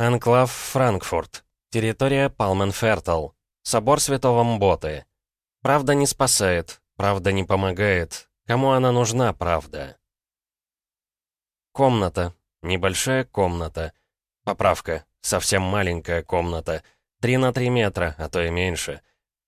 Анклав Франкфурт. Территория Палменфертл. Собор Святого Мботы. Правда не спасает, правда не помогает. Кому она нужна, правда? Комната. Небольшая комната. Поправка. Совсем маленькая комната. Три на три метра, а то и меньше.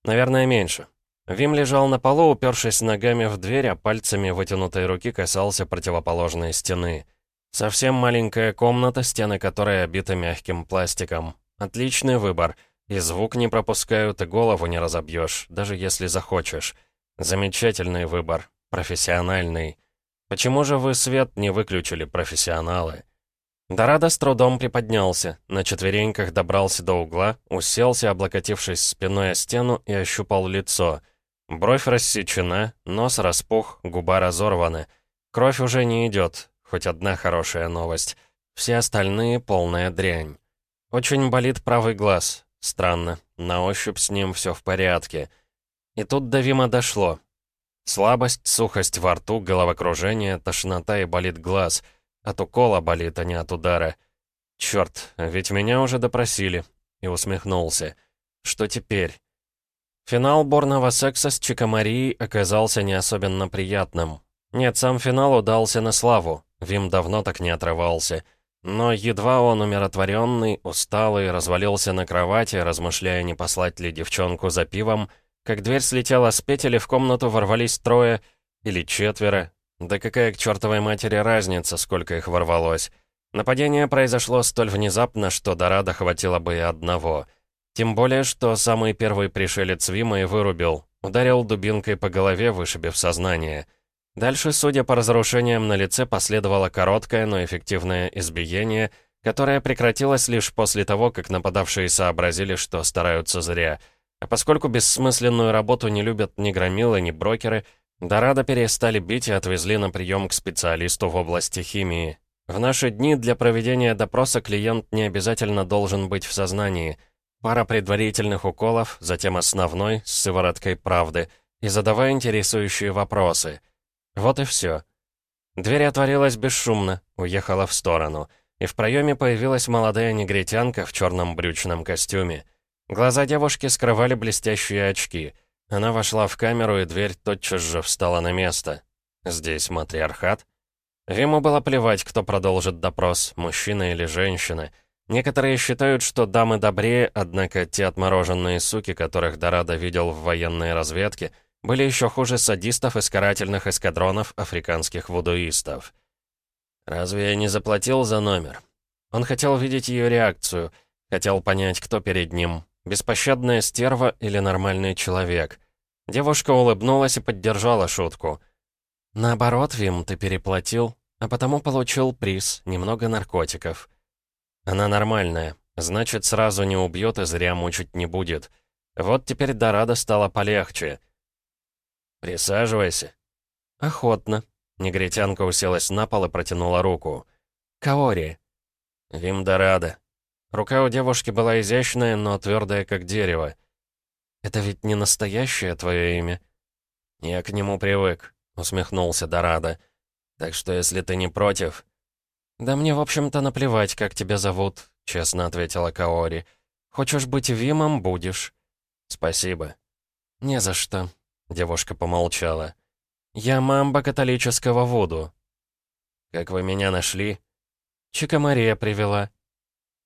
Наверное, меньше. Вим лежал на полу, упершись ногами в дверь, а пальцами вытянутой руки касался противоположной стены. Совсем маленькая комната, стены которой обиты мягким пластиком. Отличный выбор. И звук не пропускают, и голову не разобьешь, даже если захочешь. Замечательный выбор. Профессиональный. Почему же вы свет не выключили, профессионалы? Дорадо с трудом приподнялся, на четвереньках добрался до угла, уселся, облокотившись спиной о стену и ощупал лицо. Бровь рассечена, нос распух, губа разорвана. Кровь уже не идет, хоть одна хорошая новость. Все остальные — полная дрянь. Очень болит правый глаз. Странно, на ощупь с ним все в порядке. И тут до Вима дошло. Слабость, сухость во рту, головокружение, тошнота и болит глаз — от укола болит, а не от удара. Черт, ведь меня уже допросили. И усмехнулся. Что теперь? Финал борного секса с Чикамарией оказался не особенно приятным. Нет, сам финал удался на славу. Вим давно так не отрывался. Но едва он умиротворенный, усталый, развалился на кровати, размышляя, не послать ли девчонку за пивом, как дверь слетела с петель, и в комнату ворвались трое или четверо, да какая к чертовой матери разница, сколько их ворвалось. Нападение произошло столь внезапно, что Дорадо хватило бы и одного. Тем более, что самый первый пришелец Вима и вырубил. Ударил дубинкой по голове, вышибив сознание. Дальше, судя по разрушениям на лице, последовало короткое, но эффективное избиение, которое прекратилось лишь после того, как нападавшие сообразили, что стараются зря. А поскольку бессмысленную работу не любят ни громилы, ни брокеры, Дорадо перестали бить и отвезли на прием к специалисту в области химии. В наши дни для проведения допроса клиент не обязательно должен быть в сознании. Пара предварительных уколов, затем основной, с сывороткой правды, и задавая интересующие вопросы. Вот и все. Дверь отворилась бесшумно, уехала в сторону, и в проеме появилась молодая негритянка в черном брючном костюме. Глаза девушки скрывали блестящие очки — она вошла в камеру, и дверь тотчас же встала на место. Здесь матриархат? Ему было плевать, кто продолжит допрос, мужчина или женщина. Некоторые считают, что дамы добрее, однако те отмороженные суки, которых Дорадо видел в военной разведке, были еще хуже садистов из карательных эскадронов африканских вудуистов. Разве я не заплатил за номер? Он хотел видеть ее реакцию, хотел понять, кто перед ним, Беспощадная стерва или нормальный человек? Девушка улыбнулась и поддержала шутку. «Наоборот, Вим, ты переплатил, а потому получил приз, немного наркотиков». «Она нормальная, значит, сразу не убьет и зря мучить не будет. Вот теперь Дорадо стало полегче». «Присаживайся». «Охотно». Негритянка уселась на пол и протянула руку. «Каори». «Вим Дорадо», Рука у девушки была изящная, но твердая, как дерево. «Это ведь не настоящее твое имя?» «Я к нему привык», — усмехнулся Дорадо. «Так что, если ты не против...» «Да мне, в общем-то, наплевать, как тебя зовут», — честно ответила Каори. «Хочешь быть Вимом — будешь». «Спасибо». «Не за что», — девушка помолчала. «Я мамба католического Вуду». «Как вы меня нашли?» «Чика Мария привела».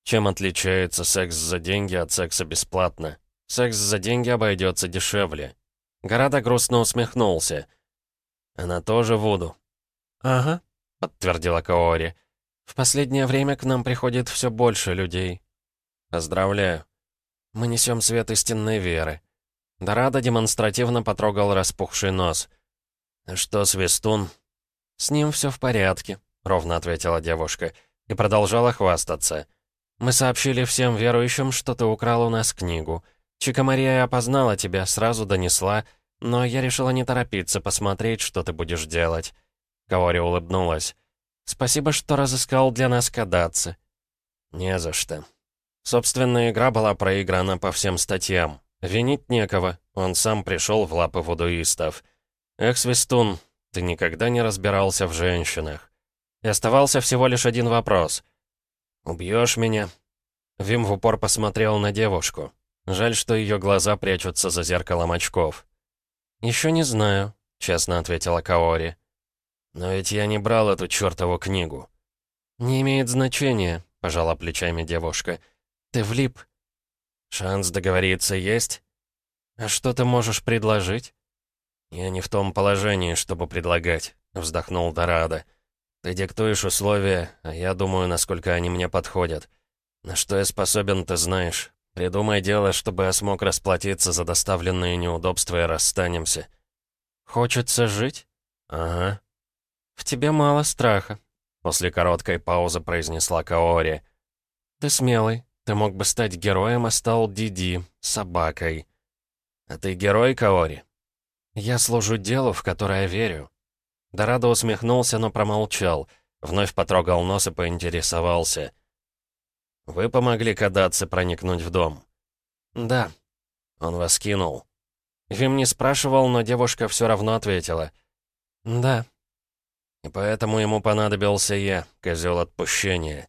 Чем отличается секс за деньги от секса бесплатно? Секс за деньги обойдется дешевле. Горада грустно усмехнулся. Она тоже Вуду. «Ага», — подтвердила Каори. «В последнее время к нам приходит все больше людей». «Поздравляю. Мы несем свет истинной веры». Дорадо демонстративно потрогал распухший нос. «Что, Свистун?» «С ним все в порядке», — ровно ответила девушка, и продолжала хвастаться. Мы сообщили всем верующим, что ты украл у нас книгу. Чика Мария опознала тебя, сразу донесла, но я решила не торопиться, посмотреть, что ты будешь делать». Каори улыбнулась. «Спасибо, что разыскал для нас кадаться». «Не за что». Собственная игра была проиграна по всем статьям. Винить некого, он сам пришел в лапы вудуистов. «Эх, Свистун, ты никогда не разбирался в женщинах». И оставался всего лишь один вопрос — «Убьешь меня?» Вим в упор посмотрел на девушку. Жаль, что ее глаза прячутся за зеркалом очков. «Еще не знаю», — честно ответила Каори. «Но ведь я не брал эту чертову книгу». «Не имеет значения», — пожала плечами девушка. «Ты влип». «Шанс договориться есть?» «А что ты можешь предложить?» «Я не в том положении, чтобы предлагать», — вздохнул Дорадо. «Ты диктуешь условия, а я думаю, насколько они мне подходят. На что я способен, ты знаешь. Придумай дело, чтобы я смог расплатиться за доставленные неудобства и расстанемся». «Хочется жить?» «Ага». «В тебе мало страха», — после короткой паузы произнесла Каори. «Ты смелый. Ты мог бы стать героем, а стал Диди, собакой». «А ты герой, Каори?» «Я служу делу, в которое верю». Дорадо усмехнулся, но промолчал. Вновь потрогал нос и поинтересовался. «Вы помогли Кадатце проникнуть в дом?» «Да». Он вас кинул. Вим не спрашивал, но девушка все равно ответила. «Да». И поэтому ему понадобился я, козел отпущения.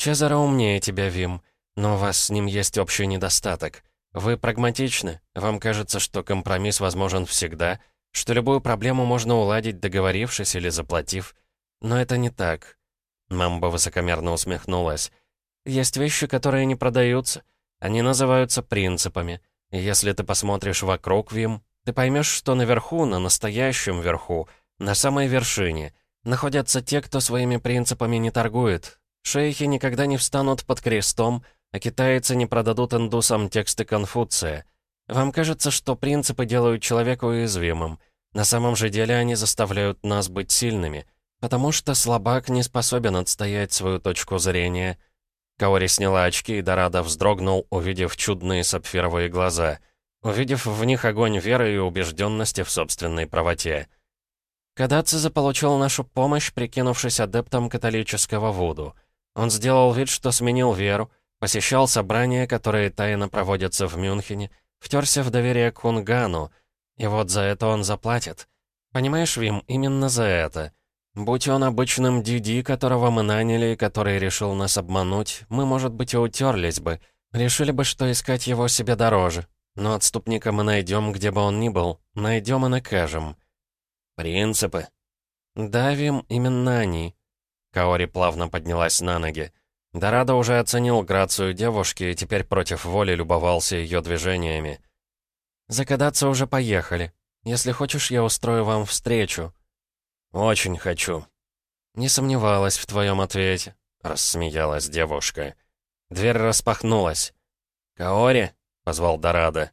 Чезаро умнее тебя, Вим, но у вас с ним есть общий недостаток. Вы прагматичны. Вам кажется, что компромисс возможен всегда, что любую проблему можно уладить, договорившись или заплатив. Но это не так. Мамба высокомерно усмехнулась. Есть вещи, которые не продаются. Они называются принципами. И если ты посмотришь вокруг, Вим, ты поймешь, что наверху, на настоящем верху, на самой вершине, находятся те, кто своими принципами не торгует. Шейхи никогда не встанут под крестом, а китайцы не продадут индусам тексты Конфуция. Вам кажется, что принципы делают человека уязвимым. На самом же деле они заставляют нас быть сильными, потому что слабак не способен отстоять свою точку зрения. Каори сняла очки, и Дорадо вздрогнул, увидев чудные сапфировые глаза, увидев в них огонь веры и убежденности в собственной правоте. Кадаци заполучил нашу помощь, прикинувшись адептом католического Вуду. Он сделал вид, что сменил веру, Посещал собрания, которые тайно проводятся в Мюнхене, втерся в доверие к Хунгану, и вот за это он заплатит. Понимаешь, Вим, именно за это. Будь он обычным Диди, которого мы наняли и который решил нас обмануть, мы, может быть, и утерлись бы, решили бы, что искать его себе дороже. Но отступника мы найдем, где бы он ни был, найдем и накажем. Принципы. Да, Вим, именно они. Каори плавно поднялась на ноги. Дорадо уже оценил грацию девушки и теперь против воли любовался ее движениями. «Закадаться уже поехали. Если хочешь, я устрою вам встречу». «Очень хочу». «Не сомневалась в твоем ответе», — рассмеялась девушка. Дверь распахнулась. «Каори?» — позвал Дорадо.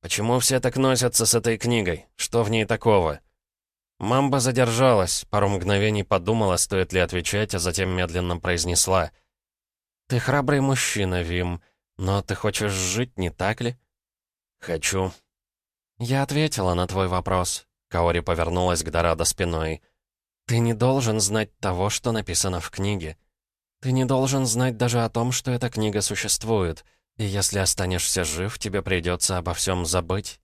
«Почему все так носятся с этой книгой? Что в ней такого?» Мамба задержалась, пару мгновений подумала, стоит ли отвечать, а затем медленно произнесла — «Ты храбрый мужчина, Вим, но ты хочешь жить, не так ли?» «Хочу». «Я ответила на твой вопрос», — Каори повернулась к Дорадо спиной. «Ты не должен знать того, что написано в книге. Ты не должен знать даже о том, что эта книга существует, и если останешься жив, тебе придется обо всем забыть».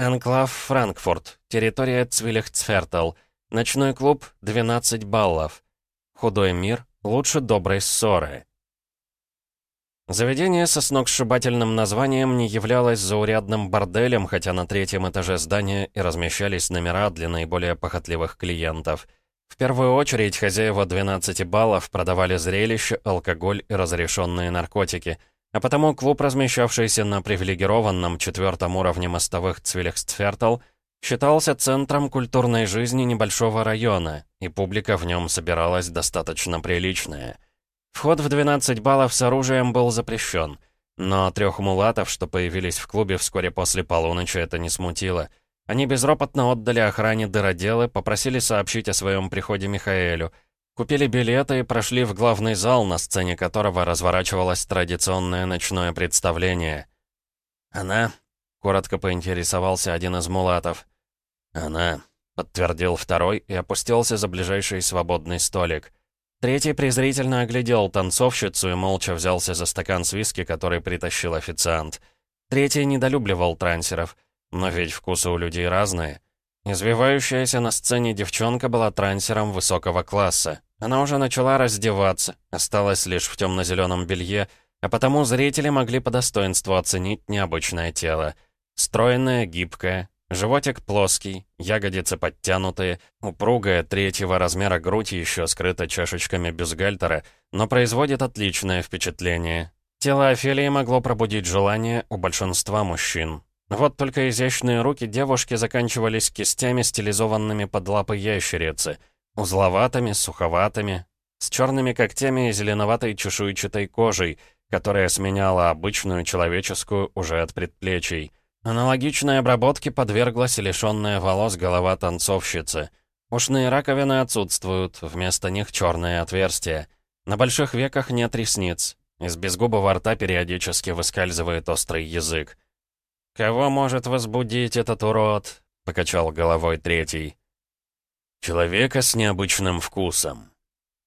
Анклав Франкфурт, территория Цвилихцфертл, ночной клуб 12 баллов, худой мир, Лучше доброй ссоры. Заведение со сногсшибательным названием не являлось заурядным борделем, хотя на третьем этаже здания и размещались номера для наиболее похотливых клиентов. В первую очередь хозяева 12 баллов продавали зрелище, алкоголь и разрешенные наркотики, а потому клуб, размещавшийся на привилегированном четвертом уровне мостовых Цвилихстфертл, Считался центром культурной жизни небольшого района, и публика в нем собиралась достаточно приличная. Вход в 12 баллов с оружием был запрещен, но трех мулатов, что появились в клубе вскоре после полуночи, это не смутило. Они безропотно отдали охране дыроделы, попросили сообщить о своем приходе Михаэлю, купили билеты и прошли в главный зал, на сцене которого разворачивалось традиционное ночное представление. «Она?» — коротко поинтересовался один из мулатов. «Она», — подтвердил второй и опустился за ближайший свободный столик. Третий презрительно оглядел танцовщицу и молча взялся за стакан с виски, который притащил официант. Третий недолюбливал трансеров, но ведь вкусы у людей разные. Извивающаяся на сцене девчонка была трансером высокого класса, Она уже начала раздеваться, осталась лишь в темно-зеленом белье, а потому зрители могли по достоинству оценить необычное тело. Стройное, гибкое, животик плоский, ягодицы подтянутые, упругая третьего размера грудь еще скрыта чашечками бюстгальтера, но производит отличное впечатление. Тело Офелии могло пробудить желание у большинства мужчин. Вот только изящные руки девушки заканчивались кистями, стилизованными под лапы ящерицы, узловатыми, суховатыми, с черными когтями и зеленоватой чешуйчатой кожей, которая сменяла обычную человеческую уже от предплечий. Аналогичной обработке подверглась лишенная волос голова танцовщицы. Ушные раковины отсутствуют, вместо них черные отверстия. На больших веках нет ресниц, из безгубого рта периодически выскальзывает острый язык. «Кого может возбудить этот урод?» — покачал головой третий. «Человека с необычным вкусом».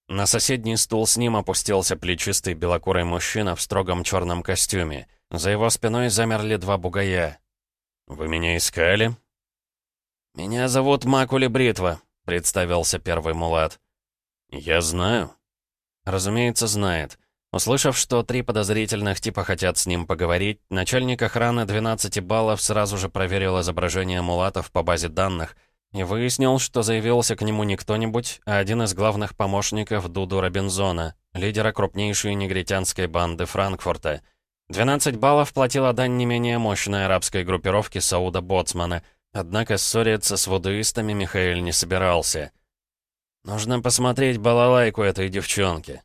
На соседний стул с ним опустился плечистый белокурый мужчина в строгом черном костюме. За его спиной замерли два бугая. «Вы меня искали?» «Меня зовут Макули Бритва», — представился первый мулат. «Я знаю». Разумеется, знает. Услышав, что три подозрительных типа хотят с ним поговорить, начальник охраны 12 баллов сразу же проверил изображение мулатов по базе данных и выяснил, что заявился к нему не кто-нибудь, а один из главных помощников Дуду Робинзона, лидера крупнейшей негритянской банды Франкфурта. 12 баллов платила дань не менее мощной арабской группировки Сауда Боцмана, однако ссориться с вудуистами Михаил не собирался. «Нужно посмотреть балалайку этой девчонки»,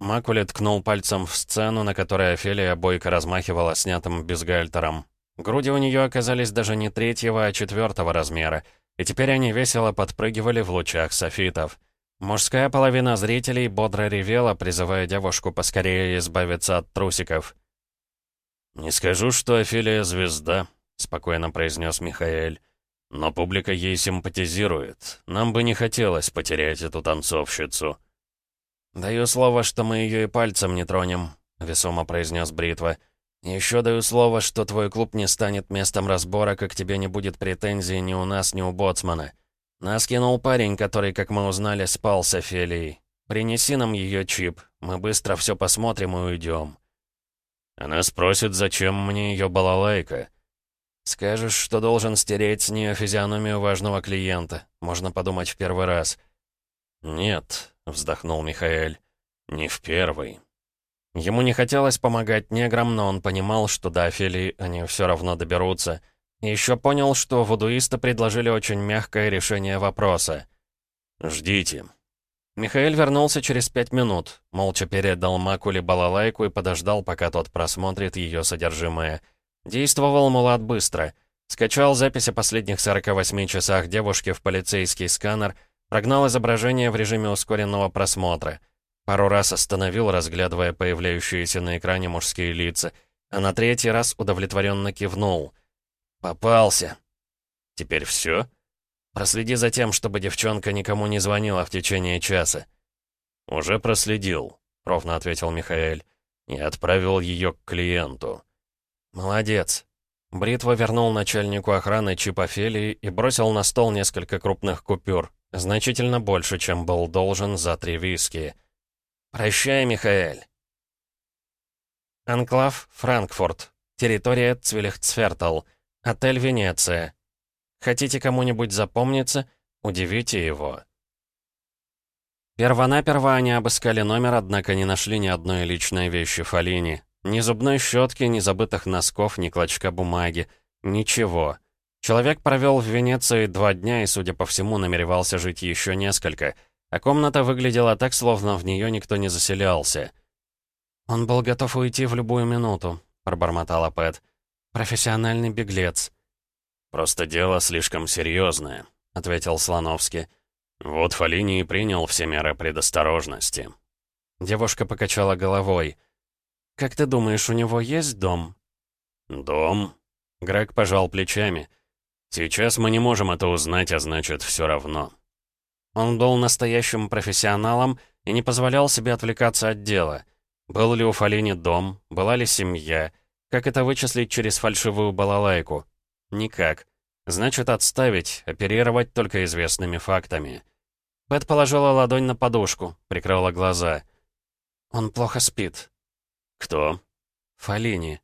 Макули ткнул пальцем в сцену, на которой Офелия бойко размахивала снятым бюстгальтером. Груди у нее оказались даже не третьего, а четвертого размера, и теперь они весело подпрыгивали в лучах софитов. Мужская половина зрителей бодро ревела, призывая девушку поскорее избавиться от трусиков. «Не скажу, что Офелия звезда», — спокойно произнес Михаэль. «Но публика ей симпатизирует. Нам бы не хотелось потерять эту танцовщицу». «Даю слово, что мы ее и пальцем не тронем», — весомо произнес Бритва. «Еще даю слово, что твой клуб не станет местом разбора, как тебе не будет претензий ни у нас, ни у Боцмана. Нас кинул парень, который, как мы узнали, спал с Офелией. Принеси нам ее чип, мы быстро все посмотрим и уйдем». Она спросит, зачем мне ее балалайка. Скажешь, что должен стереть с нее физиономию важного клиента. Можно подумать в первый раз. Нет, — вздохнул Михаэль. «Не в первый». Ему не хотелось помогать неграм, но он понимал, что до Офелии они все равно доберутся. И еще понял, что вудуисты предложили очень мягкое решение вопроса. «Ждите». Михаил вернулся через пять минут, молча передал Макуле балалайку и подождал, пока тот просмотрит ее содержимое. Действовал Мулат быстро. Скачал запись о последних 48 часах девушки в полицейский сканер — Прогнал изображение в режиме ускоренного просмотра. Пару раз остановил, разглядывая появляющиеся на экране мужские лица, а на третий раз удовлетворенно кивнул. «Попался!» «Теперь все?» «Проследи за тем, чтобы девчонка никому не звонила в течение часа». «Уже проследил», — ровно ответил Михаэль. «И отправил ее к клиенту». «Молодец». Бритва вернул начальнику охраны чип Офелии и бросил на стол несколько крупных купюр. Значительно больше, чем был должен за три виски. «Прощай, Михаэль». Анклав, Франкфурт. Территория Цвилихцфертл. Отель Венеция. Хотите кому-нибудь запомниться? Удивите его. Первонаперво они обыскали номер, однако не нашли ни одной личной вещи Фалини. Ни зубной щетки, ни забытых носков, ни клочка бумаги. Ничего. Человек провел в Венеции два дня и, судя по всему, намеревался жить еще несколько, а комната выглядела так, словно в нее никто не заселялся. «Он был готов уйти в любую минуту», — пробормотала Пэт. «Профессиональный беглец». «Просто дело слишком серьезное», — ответил Слоновский. «Вот Фалини и принял все меры предосторожности». Девушка покачала головой. «Как ты думаешь, у него есть дом?» «Дом?» Грег пожал плечами. Сейчас мы не можем это узнать, а значит, все равно. Он был настоящим профессионалом и не позволял себе отвлекаться от дела. Был ли у Фалини дом, была ли семья, как это вычислить через фальшивую балалайку? Никак. Значит, отставить, оперировать только известными фактами. Пэт положила ладонь на подушку, прикрыла глаза. «Он плохо спит». «Кто?» «Фалини».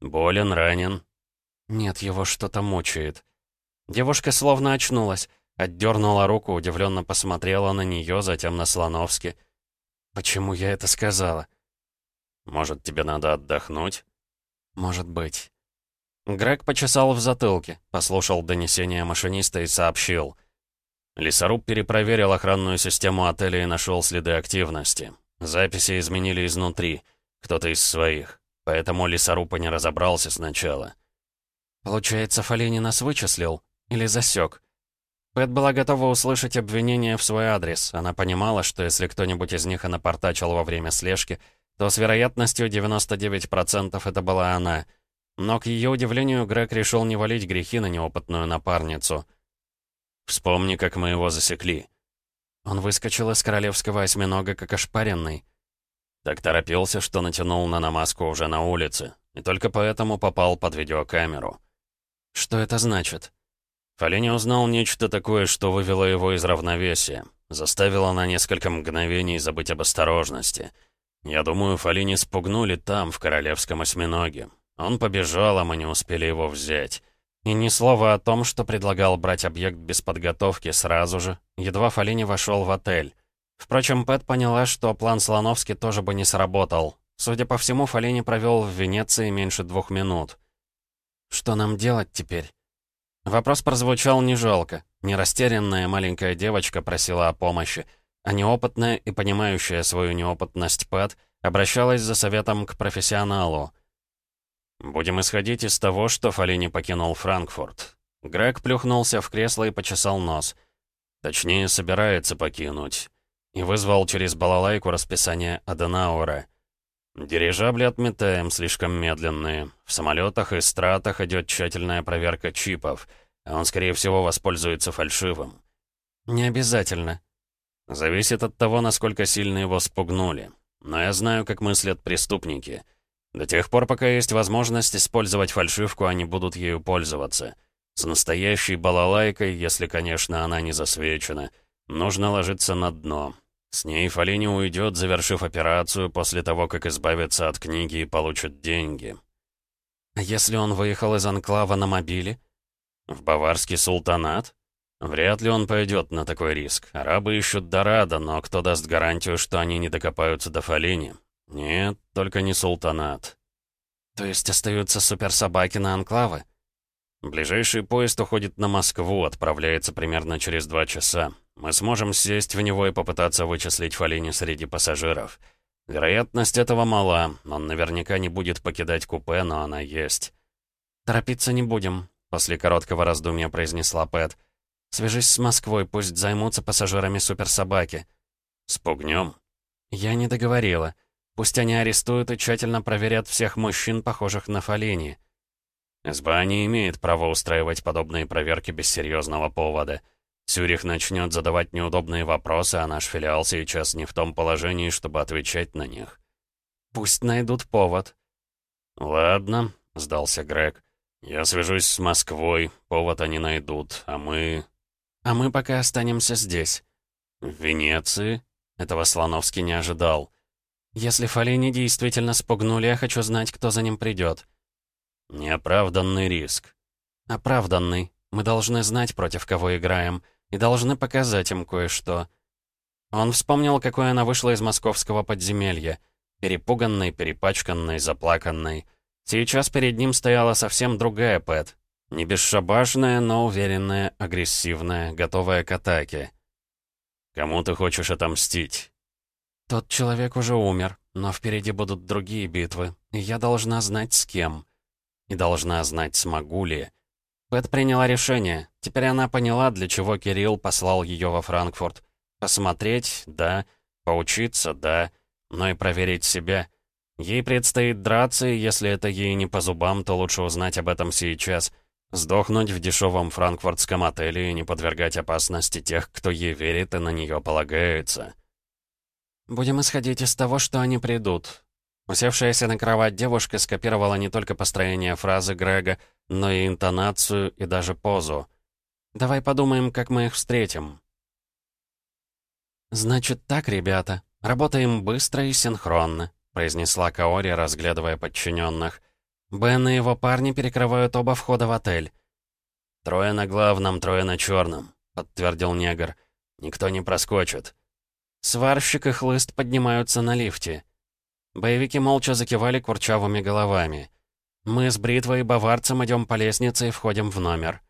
«Болен, ранен?» «Нет, его что-то мучает». Девушка словно очнулась, отдернула руку, удивленно посмотрела на нее, затем на Слоновски. «Почему я это сказала?» «Может, тебе надо отдохнуть?» «Может быть». Грег почесал в затылке, послушал донесение машиниста и сообщил. Лесоруб перепроверил охранную систему отеля и нашел следы активности. Записи изменили изнутри. Кто-то из своих. Поэтому лесоруб и не разобрался сначала. Получается, Фалини нас вычислил? Или засек? Пэт была готова услышать обвинение в свой адрес. Она понимала, что если кто-нибудь из них напортачил во время слежки, то с вероятностью 99% это была она. Но, к ее удивлению, Грег решил не валить грехи на неопытную напарницу. «Вспомни, как мы его засекли». Он выскочил из королевского осьминога, как ошпаренный. Так торопился, что натянул на намазку уже на улице. И только поэтому попал под видеокамеру. Что это значит? Фалини узнал нечто такое, что вывело его из равновесия. Заставило на несколько мгновений забыть об осторожности. Я думаю, Фалини спугнули там, в королевском осьминоге. Он побежал, а мы не успели его взять. И ни слова о том, что предлагал брать объект без подготовки сразу же, едва Фалини вошел в отель. Впрочем, Пэт поняла, что план Слоновски тоже бы не сработал. Судя по всему, Фалини провел в Венеции меньше двух минут. «Что нам делать теперь?» Вопрос прозвучал не жалко. Не растерянная маленькая девочка просила о помощи, а неопытная и понимающая свою неопытность Пэт обращалась за советом к профессионалу — «Будем исходить из того, что Фалини покинул Франкфурт». Грег плюхнулся в кресло и почесал нос. Точнее, собирается покинуть. И вызвал через балалайку расписание Аденауэра. Дирижабли отметаем, слишком медленные. В самолетах и стратах идет тщательная проверка чипов, а он, скорее всего, воспользуется фальшивым. «Не обязательно». Зависит от того, насколько сильно его спугнули. Но я знаю, как мыслят преступники — до тех пор, пока есть возможность использовать фальшивку, они будут ею пользоваться. С настоящей балалайкой, если, конечно, она не засвечена, нужно ложиться на дно. С ней Фалини уйдет, завершив операцию, после того, как избавится от книги и получит деньги. А если он выехал из Анклава на мобиле? В баварский султанат? Вряд ли он пойдет на такой риск. Арабы ищут Дорадо, но кто даст гарантию, что они не докопаются до Фалини? «Нет, только не султанат». «То есть остаются суперсобаки на анклавы?» «Ближайший поезд уходит на Москву, отправляется примерно через два часа. Мы сможем сесть в него и попытаться вычислить Фалини среди пассажиров. Вероятность этого мала, он наверняка не будет покидать купе, но она есть». «Торопиться не будем», — после короткого раздумья произнесла Пэт. «Свяжись с Москвой, пусть займутся пассажирами суперсобаки». «Спугнем?» «Я не договорила. Пусть они арестуют и тщательно проверят всех мужчин, похожих на Фалини. СБА не имеет права устраивать подобные проверки без серьезного повода. Сюрих начнет задавать неудобные вопросы, а наш филиал сейчас не в том положении, чтобы отвечать на них. Пусть найдут повод. «Ладно», — сдался Грег. «Я свяжусь с Москвой, повод они найдут, а мы...» «А мы пока останемся здесь». «В Венеции?» Этого Слоновский не ожидал. «Если Фалини действительно спугнули, я хочу знать, кто за ним придет». «Неоправданный риск». «Оправданный. Мы должны знать, против кого играем, и должны показать им кое-что». Он вспомнил, какой она вышла из московского подземелья. Перепуганной, перепачканной, заплаканной. Сейчас перед ним стояла совсем другая Пэт. Не бесшабашная, но уверенная, агрессивная, готовая к атаке. «Кому ты хочешь отомстить?» Тот человек уже умер, но впереди будут другие битвы, и я должна знать с кем. И должна знать, смогу ли. Пэт приняла решение. Теперь она поняла, для чего Кирилл послал ее во Франкфурт. Посмотреть, да. Поучиться, да. Но и проверить себя. Ей предстоит драться, и если это ей не по зубам, то лучше узнать об этом сейчас. Сдохнуть в дешевом франкфуртском отеле и не подвергать опасности тех, кто ей верит и на нее полагается. «Будем исходить из того, что они придут». Усевшаяся на кровать девушка скопировала не только построение фразы Грега, но и интонацию и даже позу. «Давай подумаем, как мы их встретим». «Значит так, ребята. Работаем быстро и синхронно», — произнесла Каори, разглядывая подчиненных. «Бен и его парни перекрывают оба входа в отель». «Трое на главном, трое на черном», — подтвердил негр. «Никто не проскочит». Сварщик и хлыст поднимаются на лифте. Боевики молча закивали курчавыми головами. Мы с Бритвой и Баварцем идем по лестнице и входим в номер.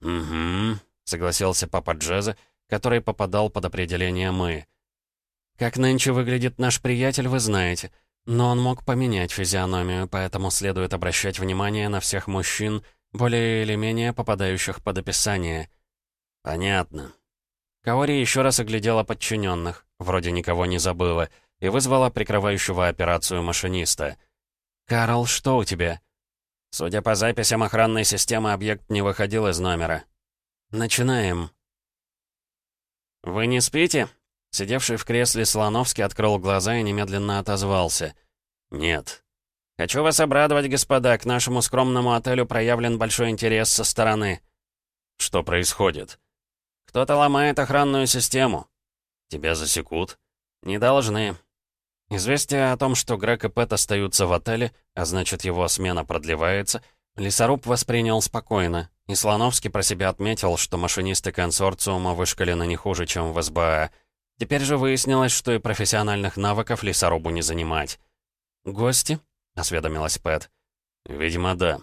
«Угу», — согласился папа Джеза, который попадал под определение «мы». «Как нынче выглядит наш приятель, вы знаете. Но он мог поменять физиономию, поэтому следует обращать внимание на всех мужчин, более или менее попадающих под описание». «Понятно», Каори еще раз оглядела подчиненных, вроде никого не забыла, и вызвала прикрывающего операцию машиниста. «Карл, что у тебя?» Судя по записям охранной системы, объект не выходил из номера. «Начинаем». «Вы не спите?» Сидевший в кресле Слоновский открыл глаза и немедленно отозвался. «Нет». «Хочу вас обрадовать, господа. К нашему скромному отелю проявлен большой интерес со стороны». «Что происходит?» «Кто-то ломает охранную систему». «Тебя засекут?» «Не должны». Известие о том, что Грег и Пэт остаются в отеле, а значит, его смена продлевается, лесоруб воспринял спокойно, и Слоновский про себя отметил, что машинисты консорциума вышкалены не хуже, чем в СБА. Теперь же выяснилось, что и профессиональных навыков лесорубу не занимать. «Гости?» — осведомилась Пэт. «Видимо, да».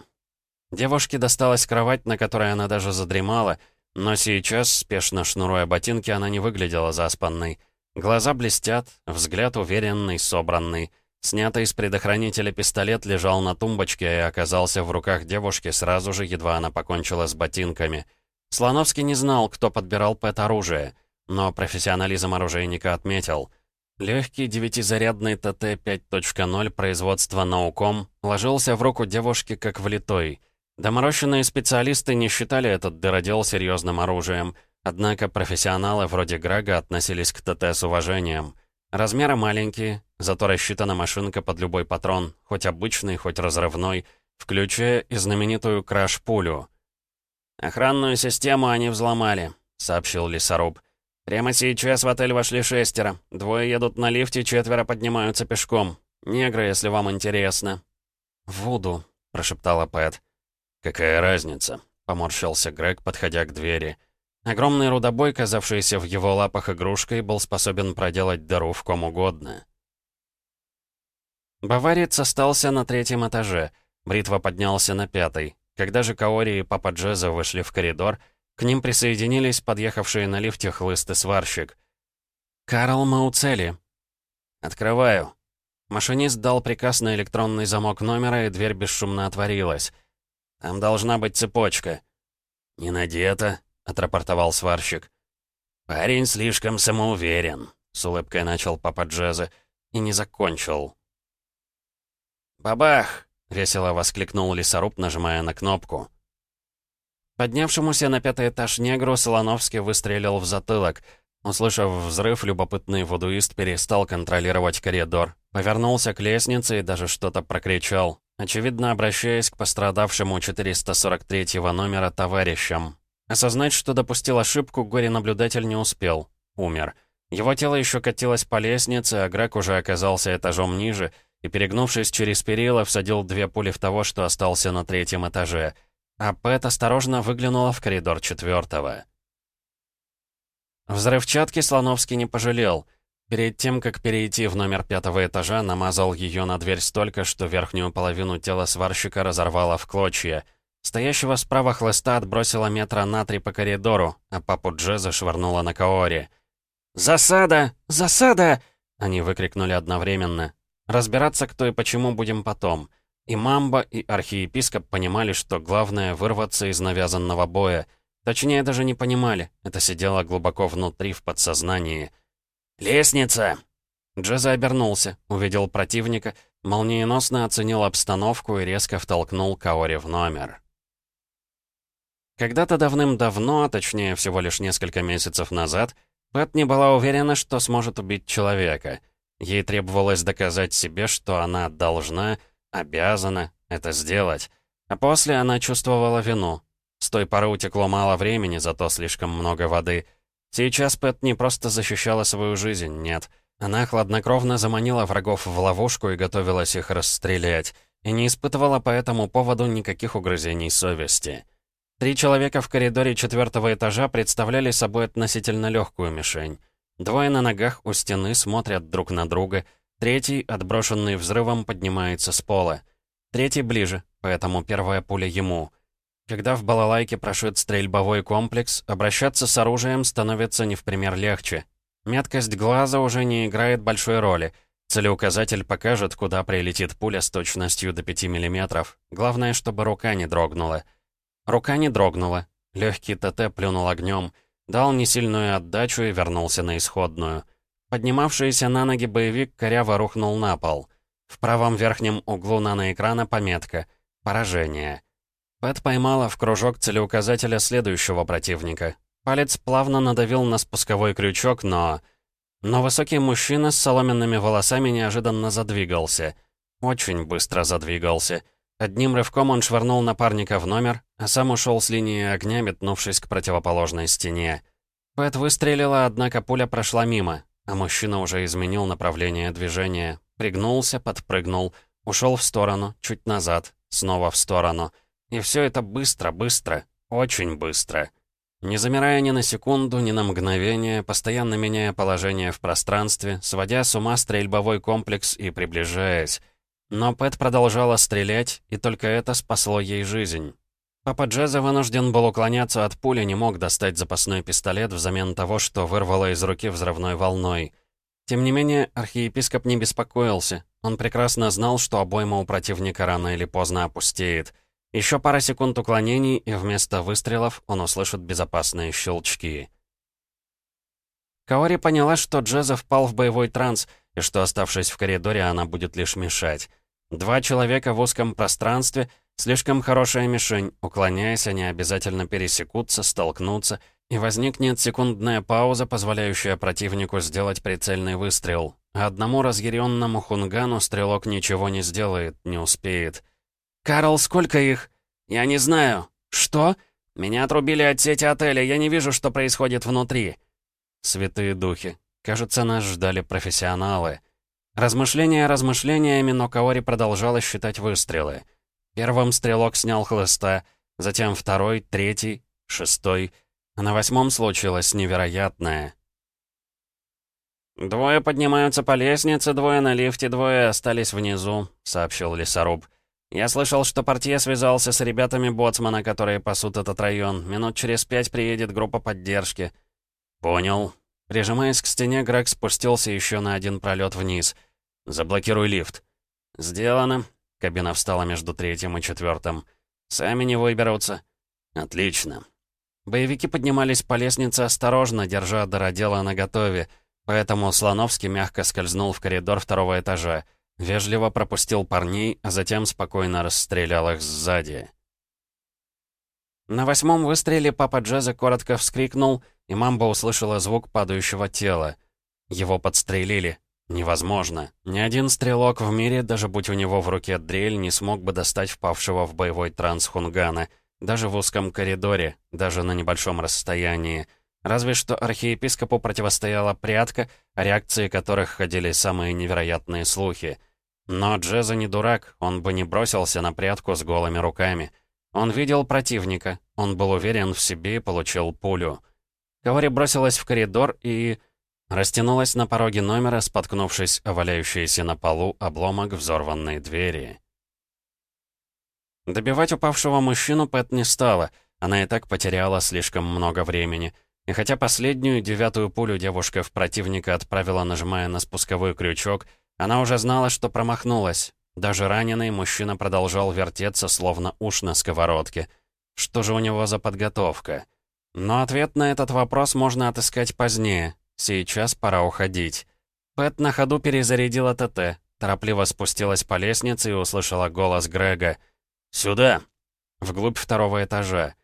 Девушке досталась кровать, на которой она даже задремала — но сейчас, спешно шнуруя ботинки, она не выглядела заспанной. Глаза блестят, взгляд уверенный, собранный. Снятый из предохранителя пистолет лежал на тумбочке и оказался в руках девушки сразу же, едва она покончила с ботинками. Слоновский не знал, кто подбирал Пэт оружие, но профессионализм оружейника отметил. Легкий девятизарядный ТТ 5.0 производства «Науком» ложился в руку девушки как влитой — Доморощенные специалисты не считали этот дыродел серьезным оружием, однако профессионалы вроде Грага относились к ТТ с уважением. Размеры маленькие, зато рассчитана машинка под любой патрон, хоть обычный, хоть разрывной, включая и знаменитую краш-пулю. «Охранную систему они взломали», — сообщил лесоруб. «Прямо сейчас в отель вошли шестеро. Двое едут на лифте, четверо поднимаются пешком. Негры, если вам интересно». «Вуду», — прошептала Пэт. «Какая разница?» — поморщился Грег, подходя к двери. Огромный рудобой, казавшийся в его лапах игрушкой, был способен проделать дыру в ком угодно. Баварец остался на третьем этаже. Бритва поднялся на пятый. Когда же Каори и Папа Джеза вышли в коридор, к ним присоединились подъехавшие на лифте хлыст и сварщик. «Карл, мы у цели». «Открываю». Машинист дал приказ на электронный замок номера, и дверь бесшумно отворилась. Там должна быть цепочка». «Не надето», — отрапортовал сварщик. «Парень слишком самоуверен», — с улыбкой начал папа Джеза и не закончил. «Бабах!» — весело воскликнул лесоруб, нажимая на кнопку. Поднявшемуся на пятый этаж негру Солоновский выстрелил в затылок. Услышав взрыв, любопытный вудуист перестал контролировать коридор, повернулся к лестнице и даже что-то прокричал очевидно обращаясь к пострадавшему 443 номера товарищам. Осознать, что допустил ошибку, горе-наблюдатель не успел. Умер. Его тело еще катилось по лестнице, а Грег уже оказался этажом ниже и, перегнувшись через перила, всадил две пули в того, что остался на третьем этаже. А Пэт осторожно выглянула в коридор четвертого. Взрывчатки Слоновский не пожалел — Перед тем, как перейти в номер пятого этажа, намазал ее на дверь столько, что верхнюю половину тела сварщика разорвало в клочья. Стоящего справа хлыста отбросила метра на три по коридору, а папу Джеза швырнула на Каори. «Засада! Засада!» Они выкрикнули одновременно. Разбираться, кто и почему, будем потом. И Мамба, и архиепископ понимали, что главное — вырваться из навязанного боя. Точнее, даже не понимали. Это сидело глубоко внутри, в подсознании — «Лестница!» Джеза обернулся, увидел противника, молниеносно оценил обстановку и резко втолкнул Каори в номер. Когда-то давным-давно, а точнее всего лишь несколько месяцев назад, Пэт не была уверена, что сможет убить человека. Ей требовалось доказать себе, что она должна, обязана это сделать. А после она чувствовала вину. С той поры утекло мало времени, зато слишком много воды — Сейчас Пэт не просто защищала свою жизнь, нет. Она хладнокровно заманила врагов в ловушку и готовилась их расстрелять, и не испытывала по этому поводу никаких угрызений совести. Три человека в коридоре четвертого этажа представляли собой относительно легкую мишень. Двое на ногах у стены смотрят друг на друга, третий, отброшенный взрывом, поднимается с пола. Третий ближе, поэтому первая пуля ему. Когда в балалайке прошит стрельбовой комплекс, обращаться с оружием становится не в пример легче. Меткость глаза уже не играет большой роли. Целеуказатель покажет, куда прилетит пуля с точностью до 5 мм. Главное, чтобы рука не дрогнула. Рука не дрогнула. Легкий ТТ плюнул огнем, дал несильную отдачу и вернулся на исходную. Поднимавшийся на ноги боевик коряво рухнул на пол. В правом верхнем углу наноэкрана пометка «Поражение». Пэт поймала в кружок целеуказателя следующего противника. Палец плавно надавил на спусковой крючок, но... Но высокий мужчина с соломенными волосами неожиданно задвигался. Очень быстро задвигался. Одним рывком он швырнул напарника в номер, а сам ушел с линии огня, метнувшись к противоположной стене. Пэт выстрелила, однако пуля прошла мимо, а мужчина уже изменил направление движения. Пригнулся, подпрыгнул, ушел в сторону, чуть назад, снова в сторону. И все это быстро, быстро, очень быстро. Не замирая ни на секунду, ни на мгновение, постоянно меняя положение в пространстве, сводя с ума стрельбовой комплекс и приближаясь. Но Пэт продолжала стрелять, и только это спасло ей жизнь. Папа Джеза вынужден был уклоняться от пули, не мог достать запасной пистолет взамен того, что вырвало из руки взрывной волной. Тем не менее, архиепископ не беспокоился. Он прекрасно знал, что обойма у противника рано или поздно опустеет — еще пара секунд уклонений, и вместо выстрелов он услышит безопасные щелчки. Каори поняла, что Джеза впал в боевой транс, и что, оставшись в коридоре, она будет лишь мешать. Два человека в узком пространстве — слишком хорошая мишень, уклоняясь, они обязательно пересекутся, столкнутся, и возникнет секундная пауза, позволяющая противнику сделать прицельный выстрел. А одному разъяренному хунгану стрелок ничего не сделает, не успеет — «Карл, сколько их?» «Я не знаю». «Что?» «Меня отрубили от сети отеля, я не вижу, что происходит внутри». Святые духи. Кажется, нас ждали профессионалы. Размышления размышлениями, но Каори продолжала считать выстрелы. Первым стрелок снял хлыста, затем второй, третий, шестой. А на восьмом случилось невероятное. «Двое поднимаются по лестнице, двое на лифте, двое остались внизу», — сообщил лесоруб. «Я слышал, что портье связался с ребятами Боцмана, которые пасут этот район. Минут через пять приедет группа поддержки». «Понял». Прижимаясь к стене, Грег спустился еще на один пролет вниз. «Заблокируй лифт». «Сделано». Кабина встала между третьим и четвертым. «Сами не выберутся». «Отлично». Боевики поднимались по лестнице осторожно, держа Дородела наготове, поэтому Слоновский мягко скользнул в коридор второго этажа. Вежливо пропустил парней, а затем спокойно расстрелял их сзади. На восьмом выстреле папа Джеза коротко вскрикнул, и мамба услышала звук падающего тела. Его подстрелили. Невозможно. Ни один стрелок в мире, даже будь у него в руке дрель, не смог бы достать впавшего в боевой транс Хунгана. Даже в узком коридоре, даже на небольшом расстоянии. Разве что архиепископу противостояла прятка, реакции которых ходили самые невероятные слухи. Но Джеза не дурак, он бы не бросился на прятку с голыми руками. Он видел противника, он был уверен в себе и получил пулю. Кавари бросилась в коридор и... Растянулась на пороге номера, споткнувшись о валяющийся на полу обломок взорванной двери. Добивать упавшего мужчину Пэт не стала, она и так потеряла слишком много времени. И хотя последнюю, девятую пулю девушка в противника отправила, нажимая на спусковой крючок, она уже знала, что промахнулась. Даже раненый мужчина продолжал вертеться, словно уж на сковородке. Что же у него за подготовка? Но ответ на этот вопрос можно отыскать позднее. Сейчас пора уходить. Пэт на ходу перезарядила ТТ, торопливо спустилась по лестнице и услышала голос Грега. «Сюда!» Вглубь второго этажа.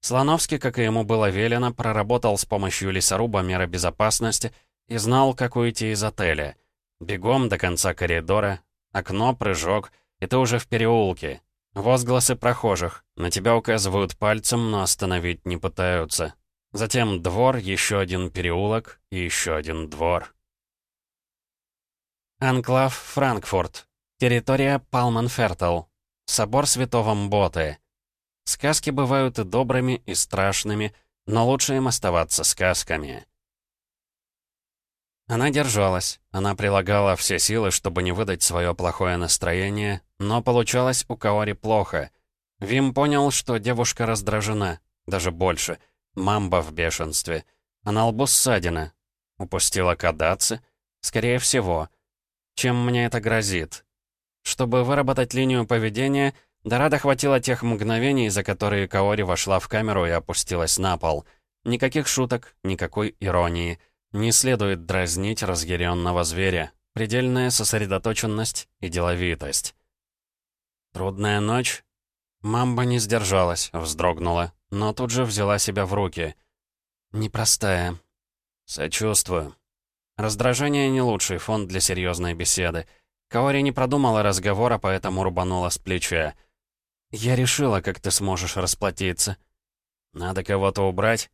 Слоновский, как и ему было велено, проработал с помощью лесоруба меры безопасности и знал, как уйти из отеля. Бегом до конца коридора, окно, прыжок, и ты уже в переулке. Возгласы прохожих. На тебя указывают пальцем, но остановить не пытаются. Затем двор, еще один переулок и еще один двор. Анклав Франкфурт. Территория Палманфертл. Собор Святого Мботы. Сказки бывают и добрыми, и страшными, но лучше им оставаться сказками. Она держалась, она прилагала все силы, чтобы не выдать свое плохое настроение, но получалось у Каори плохо. Вим понял, что девушка раздражена, даже больше. Мамба в бешенстве. А на лбу ссадина. Упустила кадаться? Скорее всего. Чем мне это грозит? Чтобы выработать линию поведения, Дорадо хватило тех мгновений, за которые Каори вошла в камеру и опустилась на пол. Никаких шуток, никакой иронии — не следует дразнить разъяренного зверя. Предельная сосредоточенность и деловитость. Трудная ночь. Мамба не сдержалась, вздрогнула, но тут же взяла себя в руки. Непростая. Сочувствую. Раздражение не лучший фон для серьезной беседы. Каори не продумала разговора, поэтому рубанула с плеча. «Я решила, как ты сможешь расплатиться. Надо кого-то убрать?»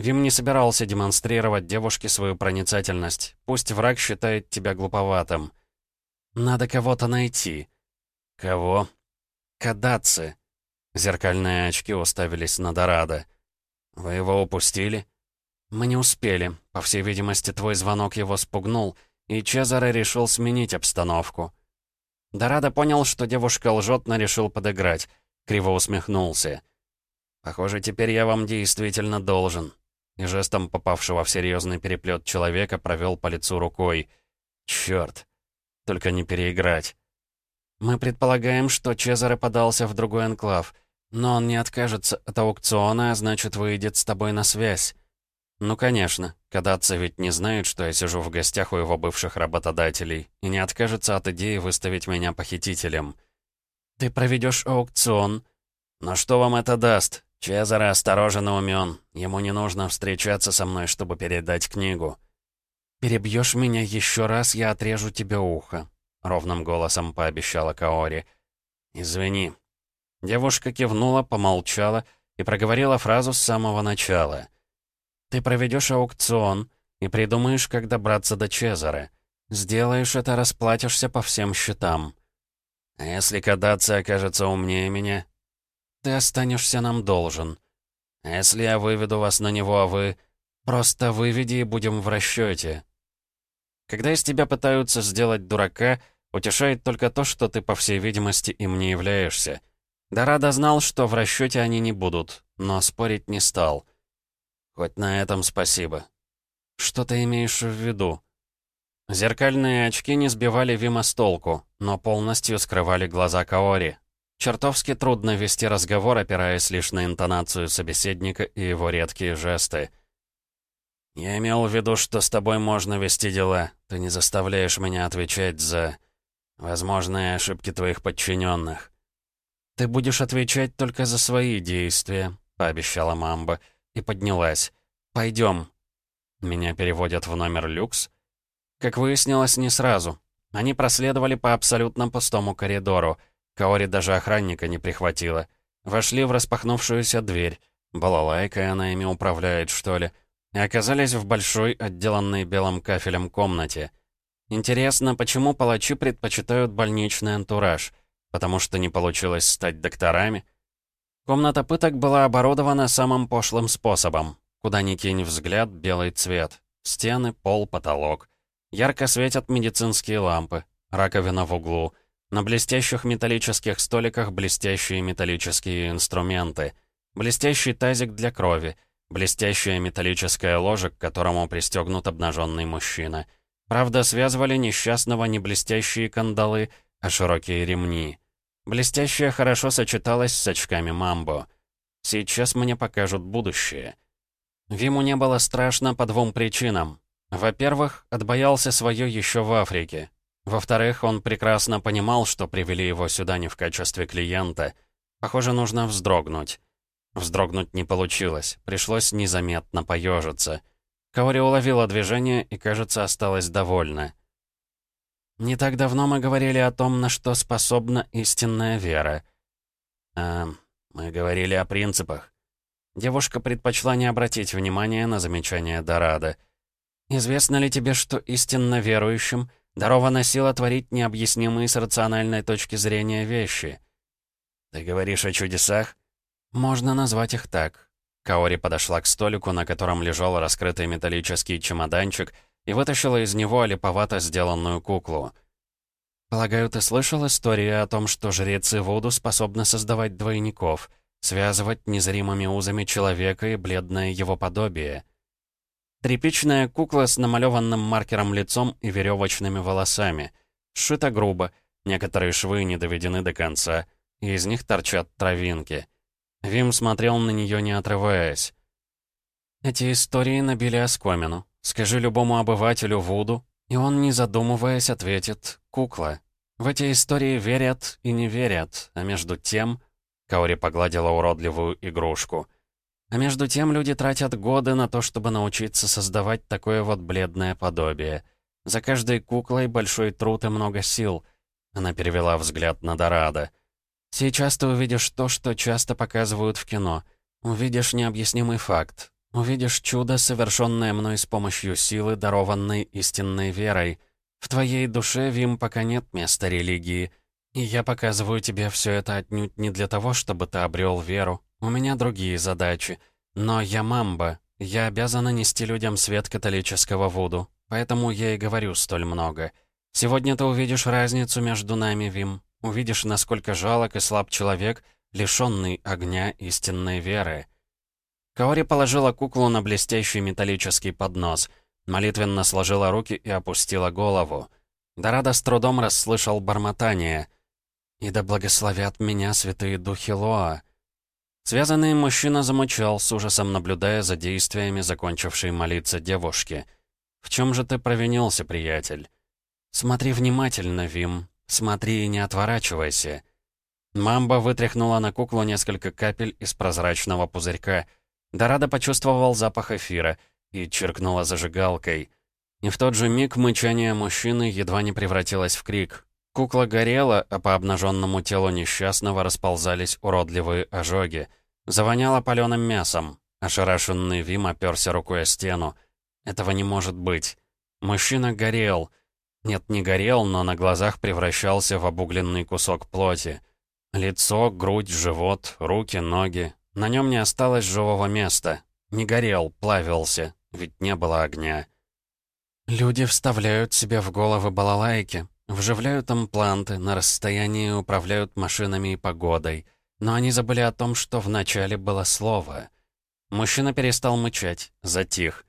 Вим не собирался демонстрировать девушке свою проницательность. Пусть враг считает тебя глуповатым. Надо кого-то найти. Кого? Кадаци. Зеркальные очки уставились на Дорадо. Вы его упустили? Мы не успели. По всей видимости, твой звонок его спугнул, и Чезаре решил сменить обстановку. Дорадо понял, что девушка лжет, но решил подыграть. Криво усмехнулся. «Похоже, теперь я вам действительно должен и жестом попавшего в серьезный переплет человека провел по лицу рукой. Черт, только не переиграть. Мы предполагаем, что Чезаре подался в другой анклав, но он не откажется от аукциона, а значит, выйдет с тобой на связь. Ну, конечно, Кадатца ведь не знает, что я сижу в гостях у его бывших работодателей, и не откажется от идеи выставить меня похитителем. Ты проведешь аукцион. Но что вам это даст? Чезаре осторожен и умен. Ему не нужно встречаться со мной, чтобы передать книгу. «Перебьешь меня еще раз, я отрежу тебе ухо», — ровным голосом пообещала Каори. «Извини». Девушка кивнула, помолчала и проговорила фразу с самого начала. «Ты проведешь аукцион и придумаешь, как добраться до Чезаре. Сделаешь это, расплатишься по всем счетам. А если Кадаци окажется умнее меня, ты останешься нам должен. Если я выведу вас на него, а вы... Просто выведи и будем в расчете. Когда из тебя пытаются сделать дурака, утешает только то, что ты, по всей видимости, им не являешься. Дорадо знал, что в расчете они не будут, но спорить не стал. Хоть на этом спасибо. Что ты имеешь в виду? Зеркальные очки не сбивали Вима с толку, но полностью скрывали глаза Каори, Чертовски трудно вести разговор, опираясь лишь на интонацию собеседника и его редкие жесты. «Я имел в виду, что с тобой можно вести дела. Ты не заставляешь меня отвечать за возможные ошибки твоих подчиненных. «Ты будешь отвечать только за свои действия», — пообещала Мамба, и поднялась. «Пойдем». Меня переводят в номер люкс. Как выяснилось, не сразу. Они проследовали по абсолютно пустому коридору — Каори даже охранника не прихватила. Вошли в распахнувшуюся дверь. Балалайкой она ими управляет, что ли. И оказались в большой, отделанной белым кафелем комнате. Интересно, почему палачи предпочитают больничный антураж? Потому что не получилось стать докторами? Комната пыток была оборудована самым пошлым способом. Куда ни кинь взгляд, белый цвет. Стены, пол, потолок. Ярко светят медицинские лампы. Раковина в углу. На блестящих металлических столиках блестящие металлические инструменты. Блестящий тазик для крови. Блестящее металлическое ложе, к которому пристегнут обнаженный мужчина. Правда, связывали несчастного не блестящие кандалы, а широкие ремни. Блестящее хорошо сочеталось с очками Мамбо. Сейчас мне покажут будущее. Виму не было страшно по двум причинам. Во-первых, отбоялся свое еще в Африке. Во-вторых, он прекрасно понимал, что привели его сюда не в качестве клиента. Похоже, нужно вздрогнуть. Вздрогнуть не получилось, пришлось незаметно поежиться. Каори уловила движение и, кажется, осталась довольна. «Не так давно мы говорили о том, на что способна истинная вера». «А, мы говорили о принципах». Девушка предпочла не обратить внимания на замечание Дорадо. «Известно ли тебе, что истинно верующим дарована сила творить необъяснимые с рациональной точки зрения вещи?» «Ты говоришь о чудесах?» «Можно назвать их так». Каори подошла к столику, на котором лежал раскрытый металлический чемоданчик, и вытащила из него олиповато сделанную куклу. «Полагаю, ты слышал историю о том, что жрецы Вуду способны создавать двойников, связывать незримыми узами человека и бледное его подобие?» Тряпичная кукла с намалеванным маркером лицом и веревочными волосами. Сшита грубо, некоторые швы не доведены до конца, и из них торчат травинки. Вим смотрел на нее, не отрываясь. Эти истории набили оскомину. Скажи любому обывателю Вуду, и он, не задумываясь, ответит «кукла». В эти истории верят и не верят, а между тем... Каори погладила уродливую игрушку. А между тем люди тратят годы на то, чтобы научиться создавать такое вот бледное подобие. За каждой куклой большой труд и много сил. Она перевела взгляд на Дорадо. Сейчас ты увидишь то, что часто показывают в кино. Увидишь необъяснимый факт. Увидишь чудо, совершенное мной с помощью силы, дарованной истинной верой. В твоей душе, Вим, пока нет места религии. И я показываю тебе все это отнюдь не для того, чтобы ты обрел веру. У меня другие задачи. Но я мамба. Я обязана нести людям свет католического Вуду. Поэтому я и говорю столь много. Сегодня ты увидишь разницу между нами, Вим. Увидишь, насколько жалок и слаб человек, лишенный огня истинной веры. Каори положила куклу на блестящий металлический поднос, молитвенно сложила руки и опустила голову. Дорадо с трудом расслышал бормотание. «И да благословят меня святые духи Лоа». Связанный мужчина замучал, с ужасом наблюдая за действиями закончившей молиться девушки. «В чем же ты провинился, приятель?» «Смотри внимательно, Вим, Смотри и не отворачивайся». Мамба вытряхнула на куклу несколько капель из прозрачного пузырька. Дорадо почувствовал запах эфира и черкнула зажигалкой. И в тот же миг мычание мужчины едва не превратилось в крик. Кукла горела, а по обнаженному телу несчастного расползались уродливые ожоги. Завоняло паленым мясом. Ошарашенный Вим оперся рукой о стену. Этого не может быть. Мужчина горел — нет, не горел, но на глазах превращался в обугленный кусок плоти. Лицо, грудь, живот, руки, ноги. На нем не осталось живого места. Не горел, плавился, ведь не было огня. Люди вставляют себе в головы балалайки, вживляют импланты, на расстоянии управляют машинами и погодой. Но они забыли о том, что вначале было слово. Мужчина перестал мычать, затих.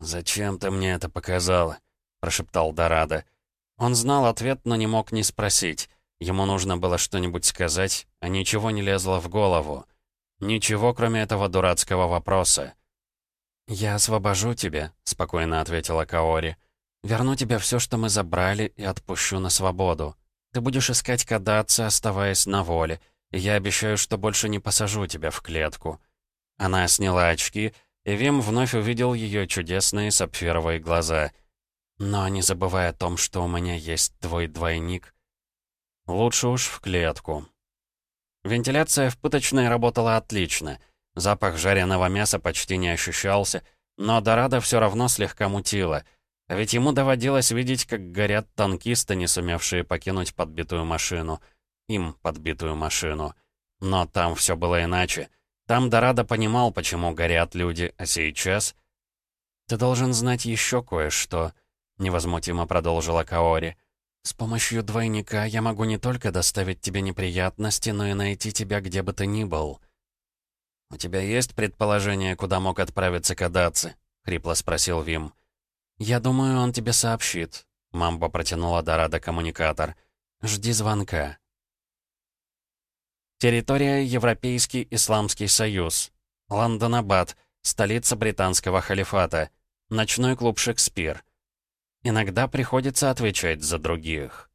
«Зачем ты мне это показала?» — прошептал Дорадо. Он знал ответ, но не мог не спросить. Ему нужно было что-нибудь сказать, а ничего не лезло в голову. Ничего, кроме этого дурацкого вопроса. «Я освобожу тебя», — спокойно ответила Каори. «Верну тебе все, что мы забрали, и отпущу на свободу. Ты будешь искать Кадаться, оставаясь на воле, и я обещаю, что больше не посажу тебя в клетку». Она сняла очки, и Вим вновь увидел ее чудесные сапфировые глаза — но не забывай о том, что у меня есть твой двойник. Лучше уж в клетку. Вентиляция в пыточной работала отлично. Запах жареного мяса почти не ощущался, но Дорадо все равно слегка мутило. А ведь ему доводилось видеть, как горят танкисты, не сумевшие покинуть подбитую машину. Им подбитую машину. Но там все было иначе. Там Дорадо понимал, почему горят люди, а сейчас... Ты должен знать еще кое-что —— невозмутимо продолжила Каори. «С помощью двойника я могу не только доставить тебе неприятности, но и найти тебя где бы ты ни был». «У тебя есть предположение, куда мог отправиться Кадаци?» — хрипло спросил Вим. «Я думаю, он тебе сообщит». Мамба протянула Дорадо коммуникатор. «Жди звонка». Территория Европейский Исламский Союз. Лондонабад, столица британского халифата. Ночной клуб «Шекспир». Иногда приходится отвечать за других.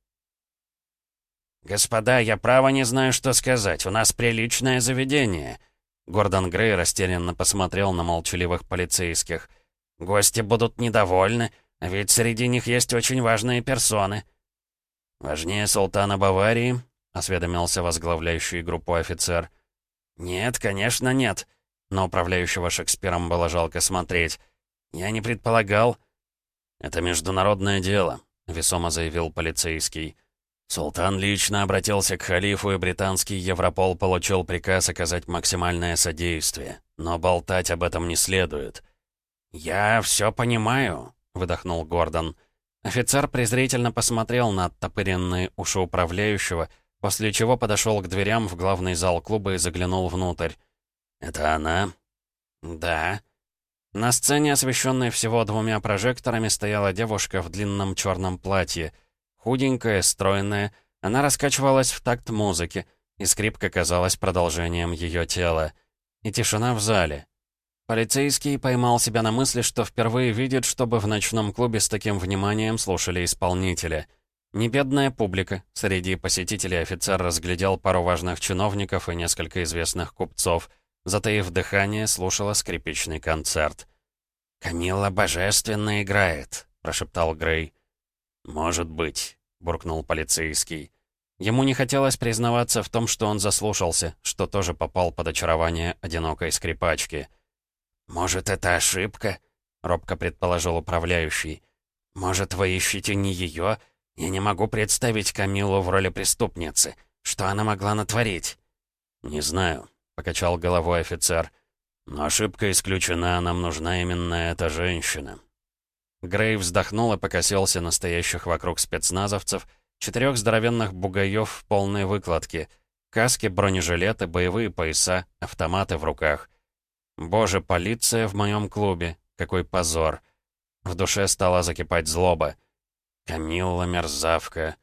«Господа, я право не знаю, что сказать. У нас приличное заведение». Гордон Грей растерянно посмотрел на молчаливых полицейских. «Гости будут недовольны, ведь среди них есть очень важные персоны». «Важнее султана Баварии?» — осведомился возглавляющий группу офицер. «Нет, конечно, нет. На управляющего Шекспиром было жалко смотреть. «Я не предполагал...» «Это международное дело», — весомо заявил полицейский. Султан лично обратился к халифу, и британский Европол получил приказ оказать максимальное содействие. Но болтать об этом не следует. «Я все понимаю», — выдохнул Гордон. Офицер презрительно посмотрел на оттопыренные уши управляющего, после чего подошел к дверям в главный зал клуба и заглянул внутрь. «Это она?» «Да». На сцене, освещенной всего двумя прожекторами, стояла девушка в длинном черном платье — Худенькая, стройная, она раскачивалась в такт музыки, и скрипка казалась продолжением ее тела. И тишина в зале. Полицейский поймал себя на мысли, что впервые видит, чтобы в ночном клубе с таким вниманием слушали исполнителя. Не бедная публика. Среди посетителей офицер разглядел пару важных чиновников и несколько известных купцов. Затаив дыхание, слушала скрипичный концерт. «Камилла божественно играет», — прошептал Грей. «Может быть», — буркнул полицейский. Ему не хотелось признаваться в том, что он заслушался, что тоже попал под очарование одинокой скрипачки. «Может, это ошибка?» — робко предположил управляющий. «Может, вы ищете не ее? Я не могу представить Камилу в роли преступницы. Что она могла натворить?» «Не знаю», — покачал головой офицер. «Но ошибка исключена, нам нужна именно эта женщина. Грей вздохнул и покосился настоящих вокруг спецназовцев, четырех здоровенных бугаев в полной выкладке, каски, бронежилеты, боевые пояса, автоматы в руках. Боже, полиция в моем клубе, какой позор. В душе стала закипать злоба. Камилла, мерзавка.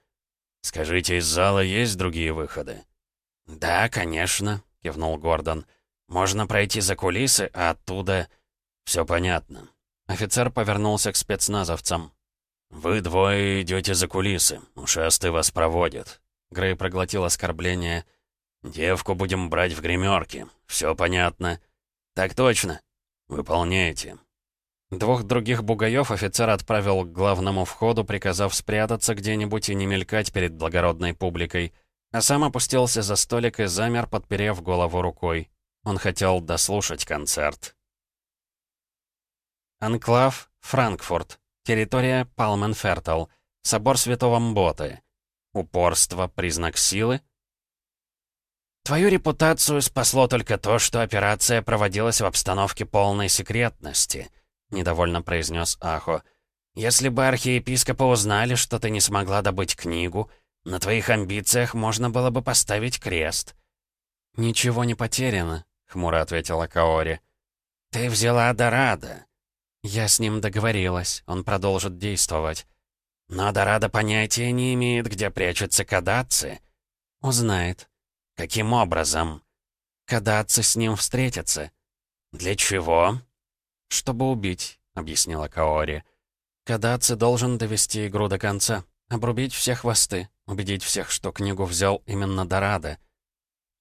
Скажите, из зала есть другие выходы? Да, конечно, кивнул Гордон. Можно пройти за кулисы, а оттуда... Все понятно. Офицер повернулся к спецназовцам. «Вы двое идете за кулисы. Ушастый вас проводит». Грей проглотил оскорбление. «Девку будем брать в гримерке. Все понятно». «Так точно». «Выполняйте». Двух других бугаев офицер отправил к главному входу, приказав спрятаться где-нибудь и не мелькать перед благородной публикой, а сам опустился за столик и замер, подперев голову рукой. Он хотел дослушать концерт. Анклав, Франкфурт. Территория Палменфертл. Собор Святого Мботы. Упорство — признак силы? Твою репутацию спасло только то, что операция проводилась в обстановке полной секретности, недовольно произнес Ахо. Если бы архиепископы узнали, что ты не смогла добыть книгу, на твоих амбициях можно было бы поставить крест. Ничего не потеряно, хмуро ответила Каори. Ты взяла Дорадо. «Я с ним договорилась, он продолжит действовать». «Но Дорадо понятия не имеет, где прячется Кадаци». «Узнает». «Каким образом?» «Кадаци с ним встретится». «Для чего?» «Чтобы убить», — объяснила Каори. «Кадаци должен довести игру до конца, обрубить все хвосты, убедить всех, что книгу взял именно Дорадо».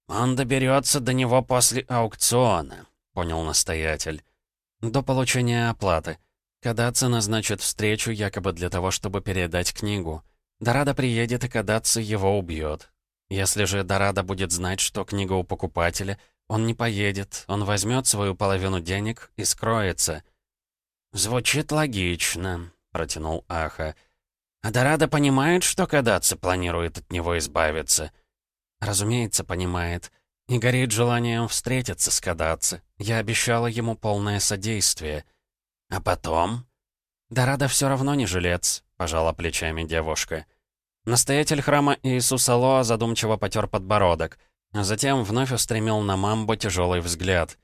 «Он доберется до него после аукциона», — понял настоятель. До получения оплаты. Кадаци назначит встречу якобы для того, чтобы передать книгу. Дорада приедет, и Кадаци его убьет. Если же Дорада будет знать, что книга у покупателя, он не поедет, он возьмет свою половину денег и скроется. «Звучит логично», — протянул Аха. «А Дорада понимает, что Кадаци планирует от него избавиться?» «Разумеется, понимает и горит желанием встретиться с Кадаци. Я обещала ему полное содействие. А потом... «Дорада все равно не жилец», — пожала плечами девушка. Настоятель храма Иисуса Лоа задумчиво потер подбородок, а затем вновь устремил на мамбу тяжелый взгляд.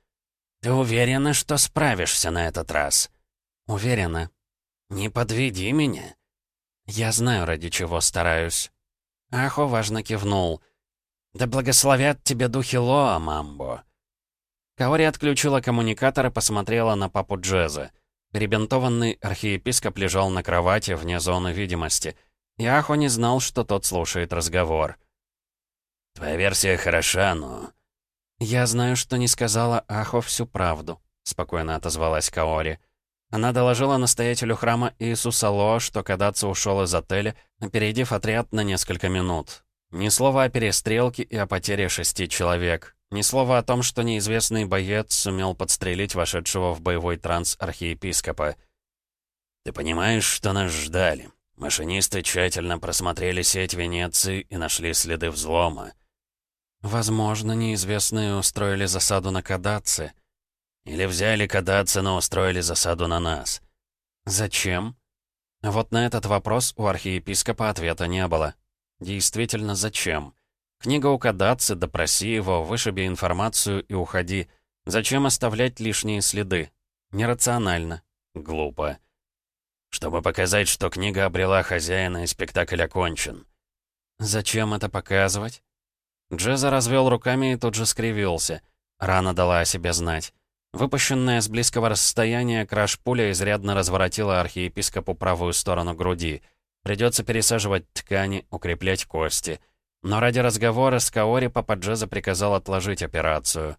«Ты уверена, что справишься на этот раз?» «Уверена». «Не подведи меня». «Я знаю, ради чего стараюсь». Ахо важно кивнул — «Да благословят тебе духи Лоа, Мамбо!» Каори отключила коммуникатор и посмотрела на папу Джеза. Перебинтованный архиепископ лежал на кровати вне зоны видимости. И Ахо не знал, что тот слушает разговор. «Твоя версия хороша, но...» «Я знаю, что не сказала Ахо всю правду», — спокойно отозвалась Каори. Она доложила настоятелю храма Иисуса Ло, что Кадаци ушел из отеля, опередив отряд на несколько минут. Ни слова о перестрелке и о потере шести человек. Ни слова о том, что неизвестный боец сумел подстрелить вошедшего в боевой транс архиепископа. «Ты понимаешь, что нас ждали? Машинисты тщательно просмотрели сеть Венеции и нашли следы взлома». «Возможно, неизвестные устроили засаду на Кадаци». «Или взяли Кадаци, но устроили засаду на нас». «Зачем?» Вот на этот вопрос у архиепископа ответа не было. Действительно, зачем? Книга у Кадаци, допроси его, вышиби информацию и уходи. Зачем оставлять лишние следы? Нерационально. Глупо. Чтобы показать, что книга обрела хозяина и спектакль окончен. Зачем это показывать? Джеза развел руками и тут же скривился. Рана дала о себе знать. Выпущенная с близкого расстояния краш-пуля изрядно разворотила архиепископу правую сторону груди. Придется пересаживать ткани, укреплять кости — но ради разговора с Каори папа Джеза приказал отложить операцию.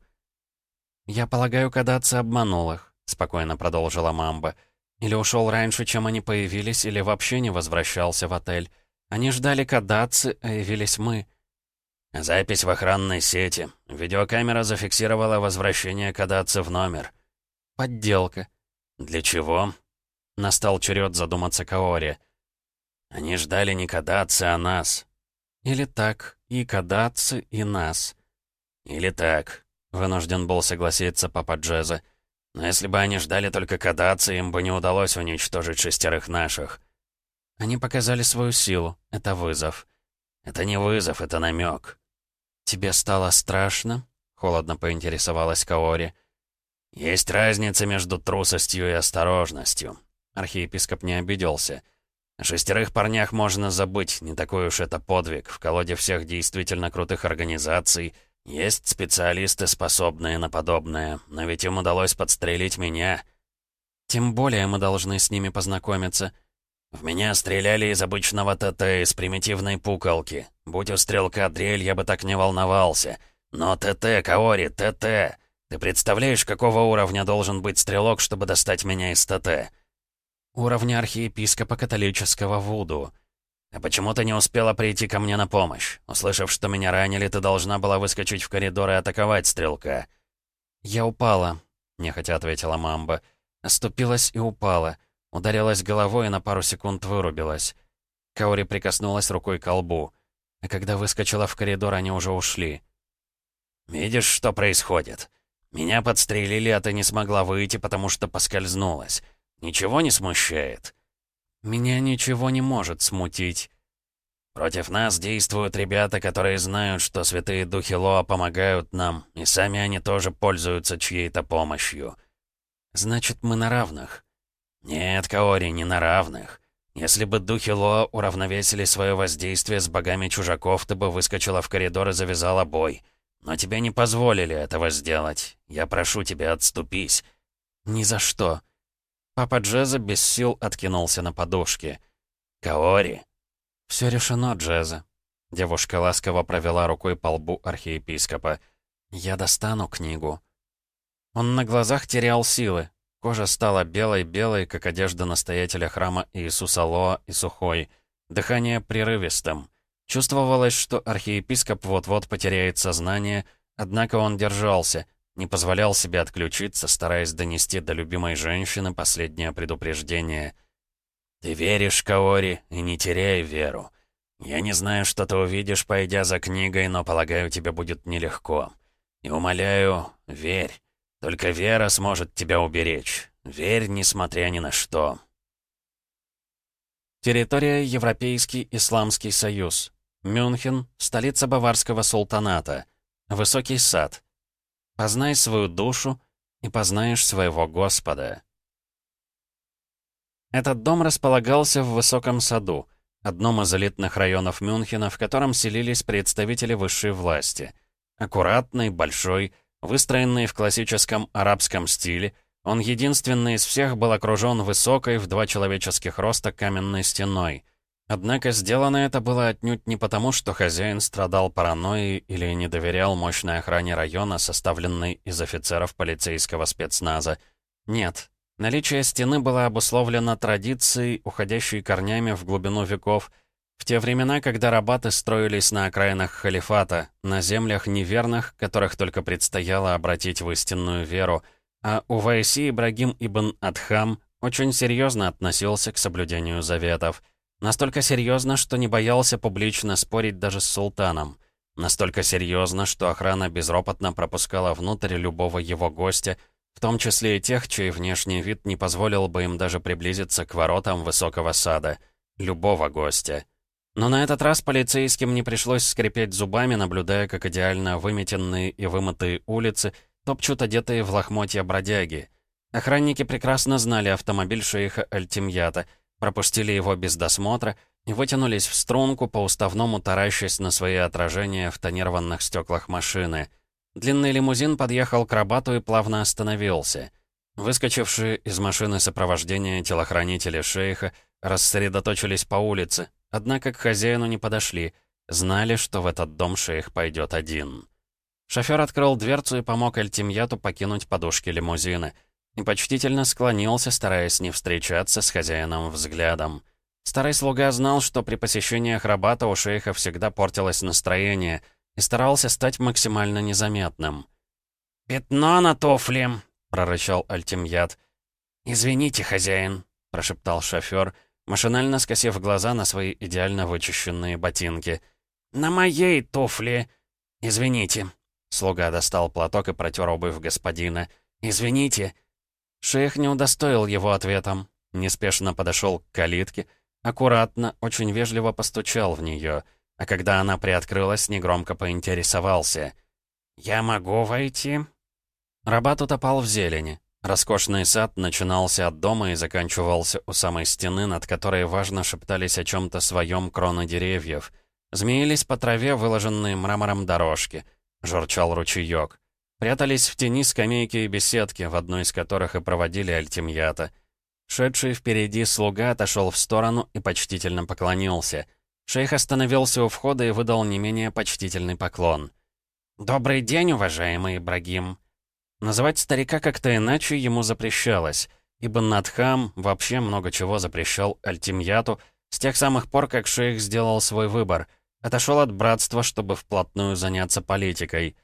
«Я полагаю, Кадаци обманул их», — спокойно продолжила Мамба. «Или ушел раньше, чем они появились, или вообще не возвращался в отель. Они ждали Кадаци, а явились мы». «Запись в охранной сети. Видеокамера зафиксировала возвращение Кадаци в номер». «Подделка». «Для чего?» Настал черед задуматься Каори. «Они ждали не Кадаци, а нас. Или так, и Кадаци, и нас. Или так, вынужден был согласиться папа Джеза. Но если бы они ждали только Кадаци, им бы не удалось уничтожить шестерых наших. Они показали свою силу. Это вызов. Это не вызов, это намек. Тебе стало страшно? Холодно поинтересовалась Каори. Есть разница между трусостью и осторожностью. Архиепископ не обиделся. О шестерых парнях можно забыть, не такой уж это подвиг. В колоде всех действительно крутых организаций есть специалисты, способные на подобное. Но ведь им удалось подстрелить меня. Тем более мы должны с ними познакомиться. В меня стреляли из обычного ТТ, из примитивной пукалки. Будь у стрелка дрель, я бы так не волновался. Но ТТ, Каори, ТТ. Ты представляешь, какого уровня должен быть стрелок, чтобы достать меня из ТТ? Уровня архиепископа католического Вуду. А почему ты не успела прийти ко мне на помощь? Услышав, что меня ранили, ты должна была выскочить в коридор и атаковать стрелка. Я упала, нехотя ответила Мамба. Оступилась и упала. Ударилась головой и на пару секунд вырубилась. Каори прикоснулась рукой к лбу. А когда выскочила в коридор, они уже ушли. «Видишь, что происходит? Меня подстрелили, а ты не смогла выйти, потому что поскользнулась. Ничего не смущает?» «Меня ничего не может смутить». «Против нас действуют ребята, которые знают, что святые духи Лоа помогают нам, и сами они тоже пользуются чьей-то помощью». «Значит, мы на равных?» «Нет, Каори, не на равных. Если бы духи Лоа уравновесили свое воздействие с богами чужаков, ты бы выскочила в коридор и завязала бой. Но тебе не позволили этого сделать. Я прошу тебя, отступись». «Ни за что». Папа Джеза без сил откинулся на подушке. «Каори!» «Все решено, Джеза». Девушка ласково провела рукой по лбу архиепископа. «Я достану книгу». Он на глазах терял силы. Кожа стала белой-белой, как одежда настоятеля храма Иисуса Лоа и сухой. Дыхание прерывистым. Чувствовалось, что архиепископ вот-вот потеряет сознание, однако он держался — не позволял себе отключиться, стараясь донести до любимой женщины последнее предупреждение. «Ты веришь, Каори, и не теряй веру. Я не знаю, что ты увидишь, пойдя за книгой, но, полагаю, тебе будет нелегко. И умоляю, верь. Только вера сможет тебя уберечь. Верь, несмотря ни на что». Территория Европейский Исламский Союз. Мюнхен, столица Баварского султаната. Высокий сад. Познай свою душу, и познаешь своего Господа. Этот дом располагался в высоком саду, одном из элитных районов Мюнхена, в котором селились представители высшей власти. Аккуратный, большой, выстроенный в классическом арабском стиле, он единственный из всех был окружен высокой в два человеческих роста каменной стеной — Однако сделано это было отнюдь не потому, что хозяин страдал паранойей или не доверял мощной охране района, составленной из офицеров полицейского спецназа. Нет. Наличие стены было обусловлено традицией, уходящей корнями в глубину веков, В те времена, когда рабаты строились на окраинах халифата, на землях неверных, которых только предстояло обратить в истинную веру, а Увайси Ибрагим ибн Адхам очень серьезно относился к соблюдению заветов. Настолько серьезно, что не боялся публично спорить даже с султаном. Настолько серьезно, что охрана безропотно пропускала внутрь любого его гостя, в том числе и тех, чей внешний вид не позволил бы им даже приблизиться к воротам высокого сада. Любого гостя. Но на этот раз полицейским не пришлось скрипеть зубами, наблюдая, как идеально выметенные и вымытые улицы топчут одетые в лохмотья бродяги. Охранники прекрасно знали автомобиль шейха Альтимьята, пропустили его без досмотра и вытянулись в струнку, по уставному таращась на свои отражения в тонированных стеклах машины. Длинный лимузин подъехал к Рабату и плавно остановился. Выскочившие из машины сопровождения телохранители шейха рассредоточились по улице, Однако к хозяину не подошли, знали, что в этот дом шейх пойдет один. Шофер открыл дверцу и помог Альтимьяту покинуть подушки лимузина. И почтительно склонился, стараясь не встречаться с хозяином взглядом. Старый слуга знал, что при посещениях Рабата у шейха всегда портилось настроение и старался стать максимально незаметным. «Пятно на туфле!» — прорычал Альтимьят. «Извините, хозяин», — прошептал шофер, — машинально скосив глаза на свои идеально вычищенные ботинки. «На моей туфле! Извините!» Слуга достал платок и протер обувь господина. «Извините!» Шейх не удостоил его ответом. Неспешно подошел к калитке, аккуратно, очень вежливо постучал в нее, а когда она приоткрылась, негромко поинтересовался. «Я могу войти?» Рабат утопал в зелени. Роскошный сад начинался от дома и заканчивался у самой стены, над которой важно шептались о чем-то своем кроны деревьев. Змеились по траве, выложенные мрамором дорожки. Журчал ручеек. Прятались в тени скамейки и беседки, в одной из которых и проводили альтимьята. Шедший впереди слуга отошел в сторону и почтительно поклонился. Шейх остановился у входа и выдал не менее почтительный поклон. «Добрый день, уважаемый Ибрагим!» Называть старика как-то иначе ему запрещалось, ибо Надхам вообще много чего запрещал Альтимьяту с тех самых пор, как шейх сделал свой выбор, отошел от братства, чтобы вплотную заняться политикой.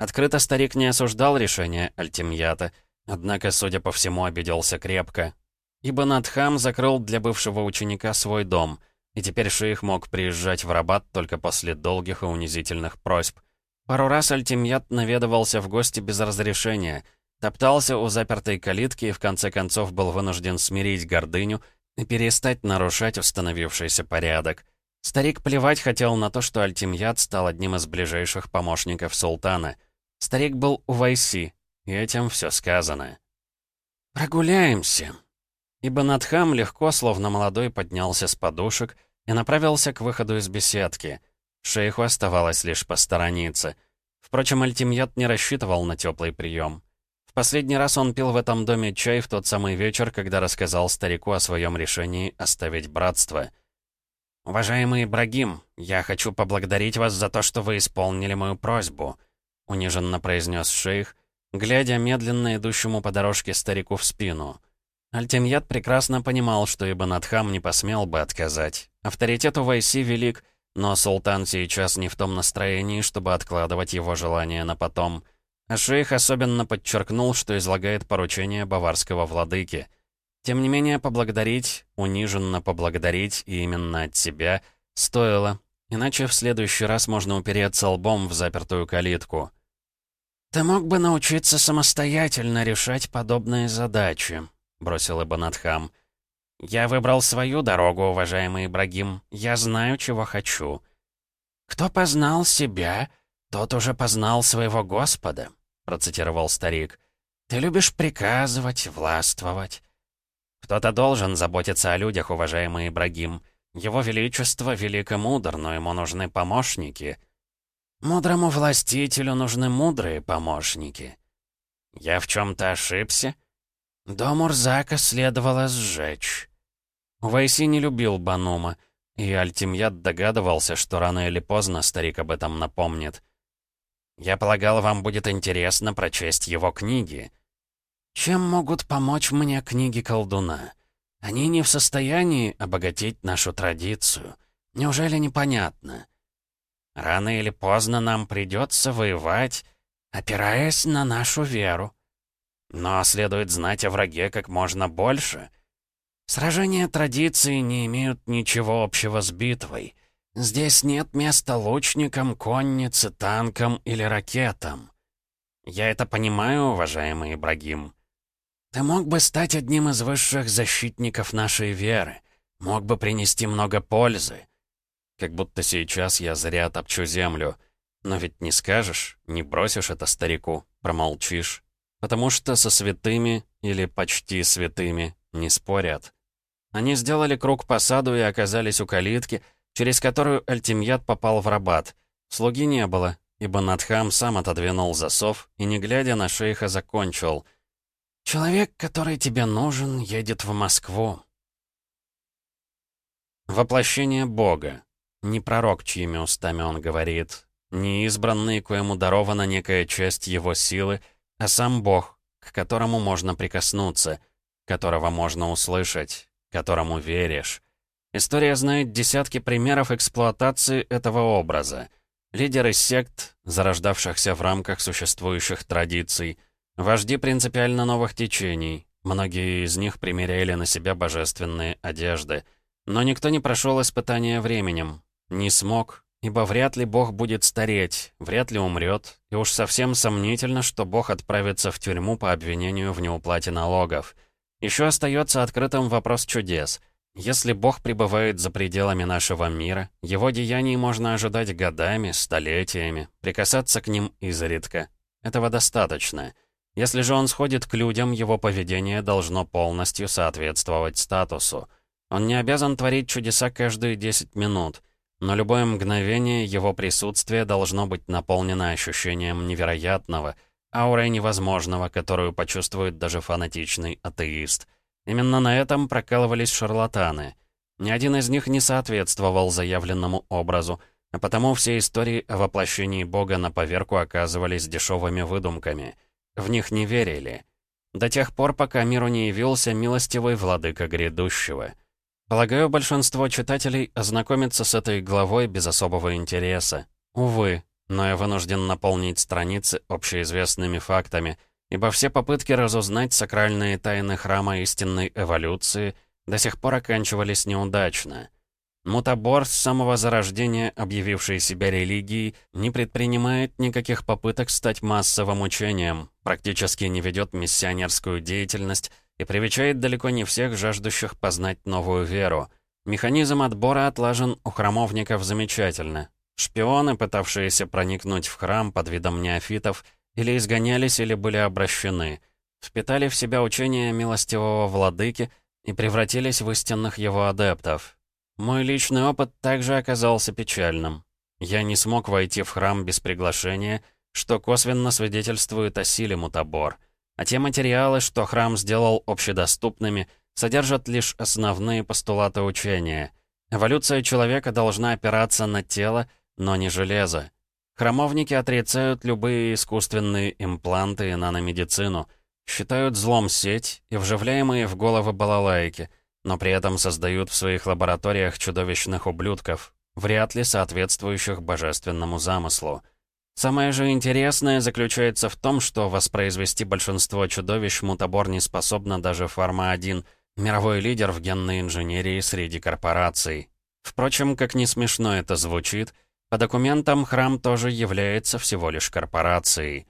Открыто старик не осуждал решение Альтимьята, однако, судя по всему, обиделся крепко. Ибо Надхам закрыл для бывшего ученика свой дом, и теперь шейх мог приезжать в Рабат только после долгих и унизительных просьб. Пару раз Альтимьят наведывался в гости без разрешения, топтался у запертой калитки и в конце концов был вынужден смирить гордыню и перестать нарушать установившийся порядок. Старик плевать хотел на то, что Альтимьят стал одним из ближайших помощников султана. Старик был у Вайси, и этим все сказано. «Прогуляемся». Ибо Надхам легко, словно молодой, поднялся с подушек и направился к выходу из беседки — Шейху оставалось лишь посторониться. Впрочем, Альтимьят не рассчитывал на теплый прием. В последний раз он пил в этом доме чай в тот самый вечер, когда рассказал старику о своем решении оставить братство. «Уважаемый Ибрагим, я хочу поблагодарить вас за то, что вы исполнили мою просьбу», — униженно произнес шейх, глядя медленно идущему по дорожке старику в спину. Альтимьят прекрасно понимал, что Ибн Адхам не посмел бы отказать. Авторитет у Вайси велик, но султан сейчас не в том настроении, чтобы откладывать его желание на потом. А шейх особенно подчеркнул, что излагает поручение баварского владыки. Тем не менее, поблагодарить, униженно поблагодарить, и именно от себя, стоило. Иначе в следующий раз можно упереться лбом в запертую калитку. «Ты мог бы научиться самостоятельно решать подобные задачи», — бросил Ибанатхам. «Я выбрал свою дорогу, уважаемый Ибрагим. Я знаю, чего хочу». «Кто познал себя, тот уже познал своего Господа», — процитировал старик. «Ты любишь приказывать, властвовать». «Кто-то должен заботиться о людях, уважаемый Ибрагим. Его Величество велико мудр, но ему нужны помощники». «Мудрому властителю нужны мудрые помощники». «Я в чем-то ошибся?» «Дом Урзака следовало сжечь». Вайси не любил Банума, и Альтимьят догадывался, что рано или поздно старик об этом напомнит. «Я полагал, вам будет интересно прочесть его книги». «Чем могут помочь мне книги колдуна? Они не в состоянии обогатить нашу традицию. Неужели непонятно? Рано или поздно нам придется воевать, опираясь на нашу веру. Но следует знать о враге как можно больше. Сражения традиции не имеют ничего общего с битвой. Здесь нет места лучникам, коннице, танкам или ракетам. Я это понимаю, уважаемый Ибрагим. Ты мог бы стать одним из высших защитников нашей веры. Мог бы принести много пользы. Как будто сейчас я зря топчу землю. Но ведь не скажешь, не бросишь это старику, промолчишь. Потому что со святыми, или почти святыми, не спорят. Они сделали круг по саду и оказались у калитки, через которую Альтимьят попал в рабат. Слуги не было, ибо Надхам сам отодвинул засов и, не глядя на шейха, закончил. «Человек, который тебе нужен, едет в Москву». Воплощение Бога. Не пророк, чьими устами он говорит, не избранный, коему дарована некая часть его силы, а сам Бог, к которому можно прикоснуться, которого можно услышать, которому веришь. История знает десятки примеров эксплуатации этого образа. Лидеры сект, зарождавшихся в рамках существующих традиций, вожди принципиально новых течений, многие из них примеряли на себя божественные одежды. Но никто не прошел испытания временем, не смог, ибо вряд ли Бог будет стареть, вряд ли умрет, и уж совсем сомнительно, что Бог отправится в тюрьму по обвинению в неуплате налогов. Еще остается открытым вопрос чудес — если Бог пребывает за пределами нашего мира, его деяний можно ожидать годами, столетиями, прикасаться к ним изредка. Этого достаточно. Если же он сходит к людям, его поведение должно полностью соответствовать статусу. Он не обязан творить чудеса каждые 10 минут, но любое мгновение его присутствия должно быть наполнено ощущением невероятного, аурой невозможного, которую почувствует даже фанатичный атеист — Именно на этом прокалывались шарлатаны. Ни один из них не соответствовал заявленному образу, а потому все истории о воплощении Бога на поверку оказывались дешевыми выдумками. В них не верили. До тех пор, пока миру не явился милостивый владыка грядущего. Полагаю, большинство читателей ознакомится с этой главой без особого интереса. Увы, но я вынужден наполнить страницы общеизвестными фактами — ибо все попытки разузнать сакральные тайны храма истинной эволюции до сих пор оканчивались неудачно. Мутабор, с самого зарождения объявивший себя религией, не предпринимает никаких попыток стать массовым учением, практически не ведет миссионерскую деятельность и привечает далеко не всех жаждущих познать новую веру. Механизм отбора отлажен у храмовников замечательно. Шпионы, пытавшиеся проникнуть в храм под видом неофитов, или изгонялись, или были обращены, впитали в себя учение милостивого владыки и превратились в истинных его адептов. Мой личный опыт также оказался печальным. Я не смог войти в храм без приглашения, что косвенно свидетельствует о силе мутабор. А те материалы, что храм сделал общедоступными, содержат лишь основные постулаты учения. Эволюция человека должна опираться на тело, но не железо. Храмовники отрицают любые искусственные импланты и наномедицину, считают злом сеть и вживляемые в головы балалайки, но при этом создают в своих лабораториях чудовищных ублюдков, вряд ли соответствующих божественному замыслу. Самое же интересное заключается в том, что воспроизвести большинство чудовищ мутабор не способна даже Фарма-1, мировой лидер в генной инженерии среди корпораций. Впрочем, как не смешно это звучит, по документам, храм тоже является всего лишь корпорацией.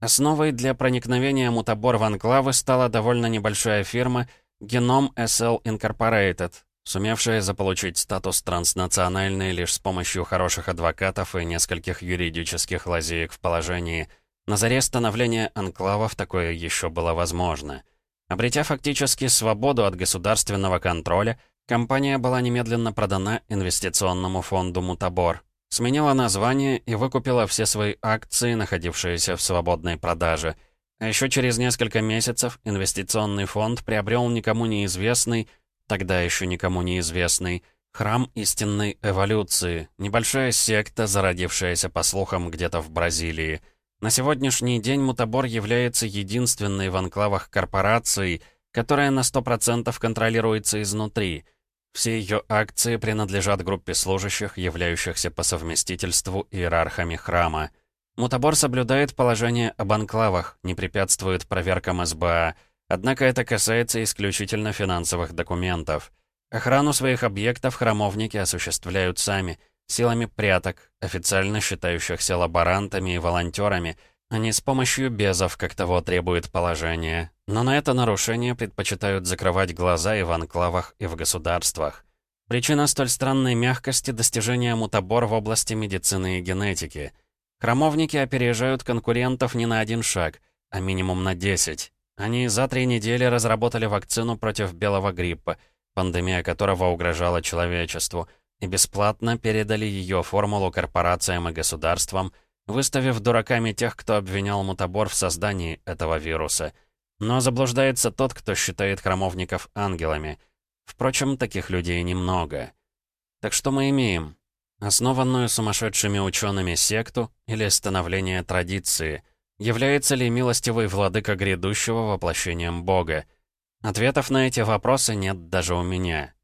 Основой для проникновения мутабор в анклавы стала довольно небольшая фирма Genome SL Incorporated, сумевшая заполучить статус транснациональной лишь с помощью хороших адвокатов и нескольких юридических лазеек в положении. На заре становления анклавов такое еще было возможно. Обретя фактически свободу от государственного контроля, компания была немедленно продана инвестиционному фонду «Мутабор», сменила название и выкупила все свои акции, находившиеся в свободной продаже. А еще через несколько месяцев инвестиционный фонд приобрел никому неизвестный, тогда еще никому неизвестный, храм истинной эволюции, небольшая секта, зародившаяся по слухам где-то в Бразилии. На сегодняшний день Мутабор является единственной в анклавах корпорацией, которая на 100% контролируется изнутри — Все ее акции принадлежат группе служащих, являющихся по совместительству иерархами храма. Мутабор соблюдает положение об анклавах, не препятствует проверкам СБА, однако это касается исключительно финансовых документов. Охрану своих объектов храмовники осуществляют сами, силами пряток, официально считающихся лаборантами и волонтерами, а не с помощью безов, как того требует положение. Но на это нарушение предпочитают закрывать глаза и в анклавах, и в государствах. Причина столь странной мягкости — достижения мутабор в области медицины и генетики. Храмовники опережают конкурентов не на один шаг, а минимум на 10. Они за три недели разработали вакцину против белого гриппа, пандемия которого угрожала человечеству, и бесплатно передали ее формулу корпорациям и государствам, выставив дураками тех, кто обвинял мутабор в создании этого вируса — но заблуждается тот, кто считает храмовников ангелами. Впрочем, таких людей немного. Так что мы имеем? Основанную сумасшедшими учеными секту или становление традиции? Является ли милостивый владыка грядущего воплощением Бога? Ответов на эти вопросы нет даже у меня.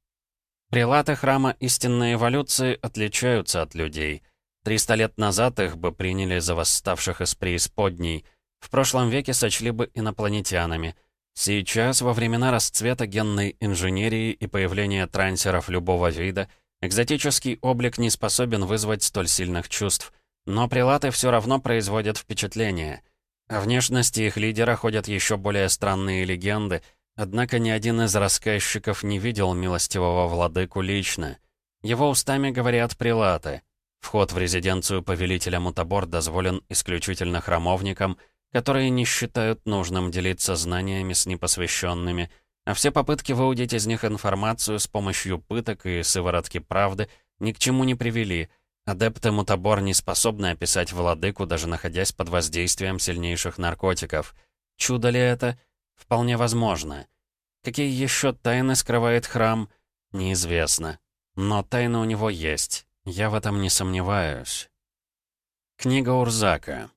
Прилаты храма истинной эволюции отличаются от людей. Триста лет назад их бы приняли за восставших из преисподней — в прошлом веке сочли бы инопланетянами. Сейчас, во времена расцвета генной инженерии и появления трансеров любого вида, экзотический облик не способен вызвать столь сильных чувств. Но прилаты все равно производят впечатление. О внешности их лидера ходят еще более странные легенды, однако ни один из рассказчиков не видел милостивого владыку лично. Его устами говорят прилаты. Вход в резиденцию повелителя Мутабор дозволен исключительно храмовникам — которые не считают нужным делиться знаниями с непосвященными, а все попытки выудить из них информацию с помощью пыток и сыворотки правды ни к чему не привели. Адепты Мутабор не способны описать владыку, даже находясь под воздействием сильнейших наркотиков. Чудо ли это? Вполне возможно. Какие еще тайны скрывает храм? Неизвестно. Но тайны у него есть. Я в этом не сомневаюсь. Книга Урзака.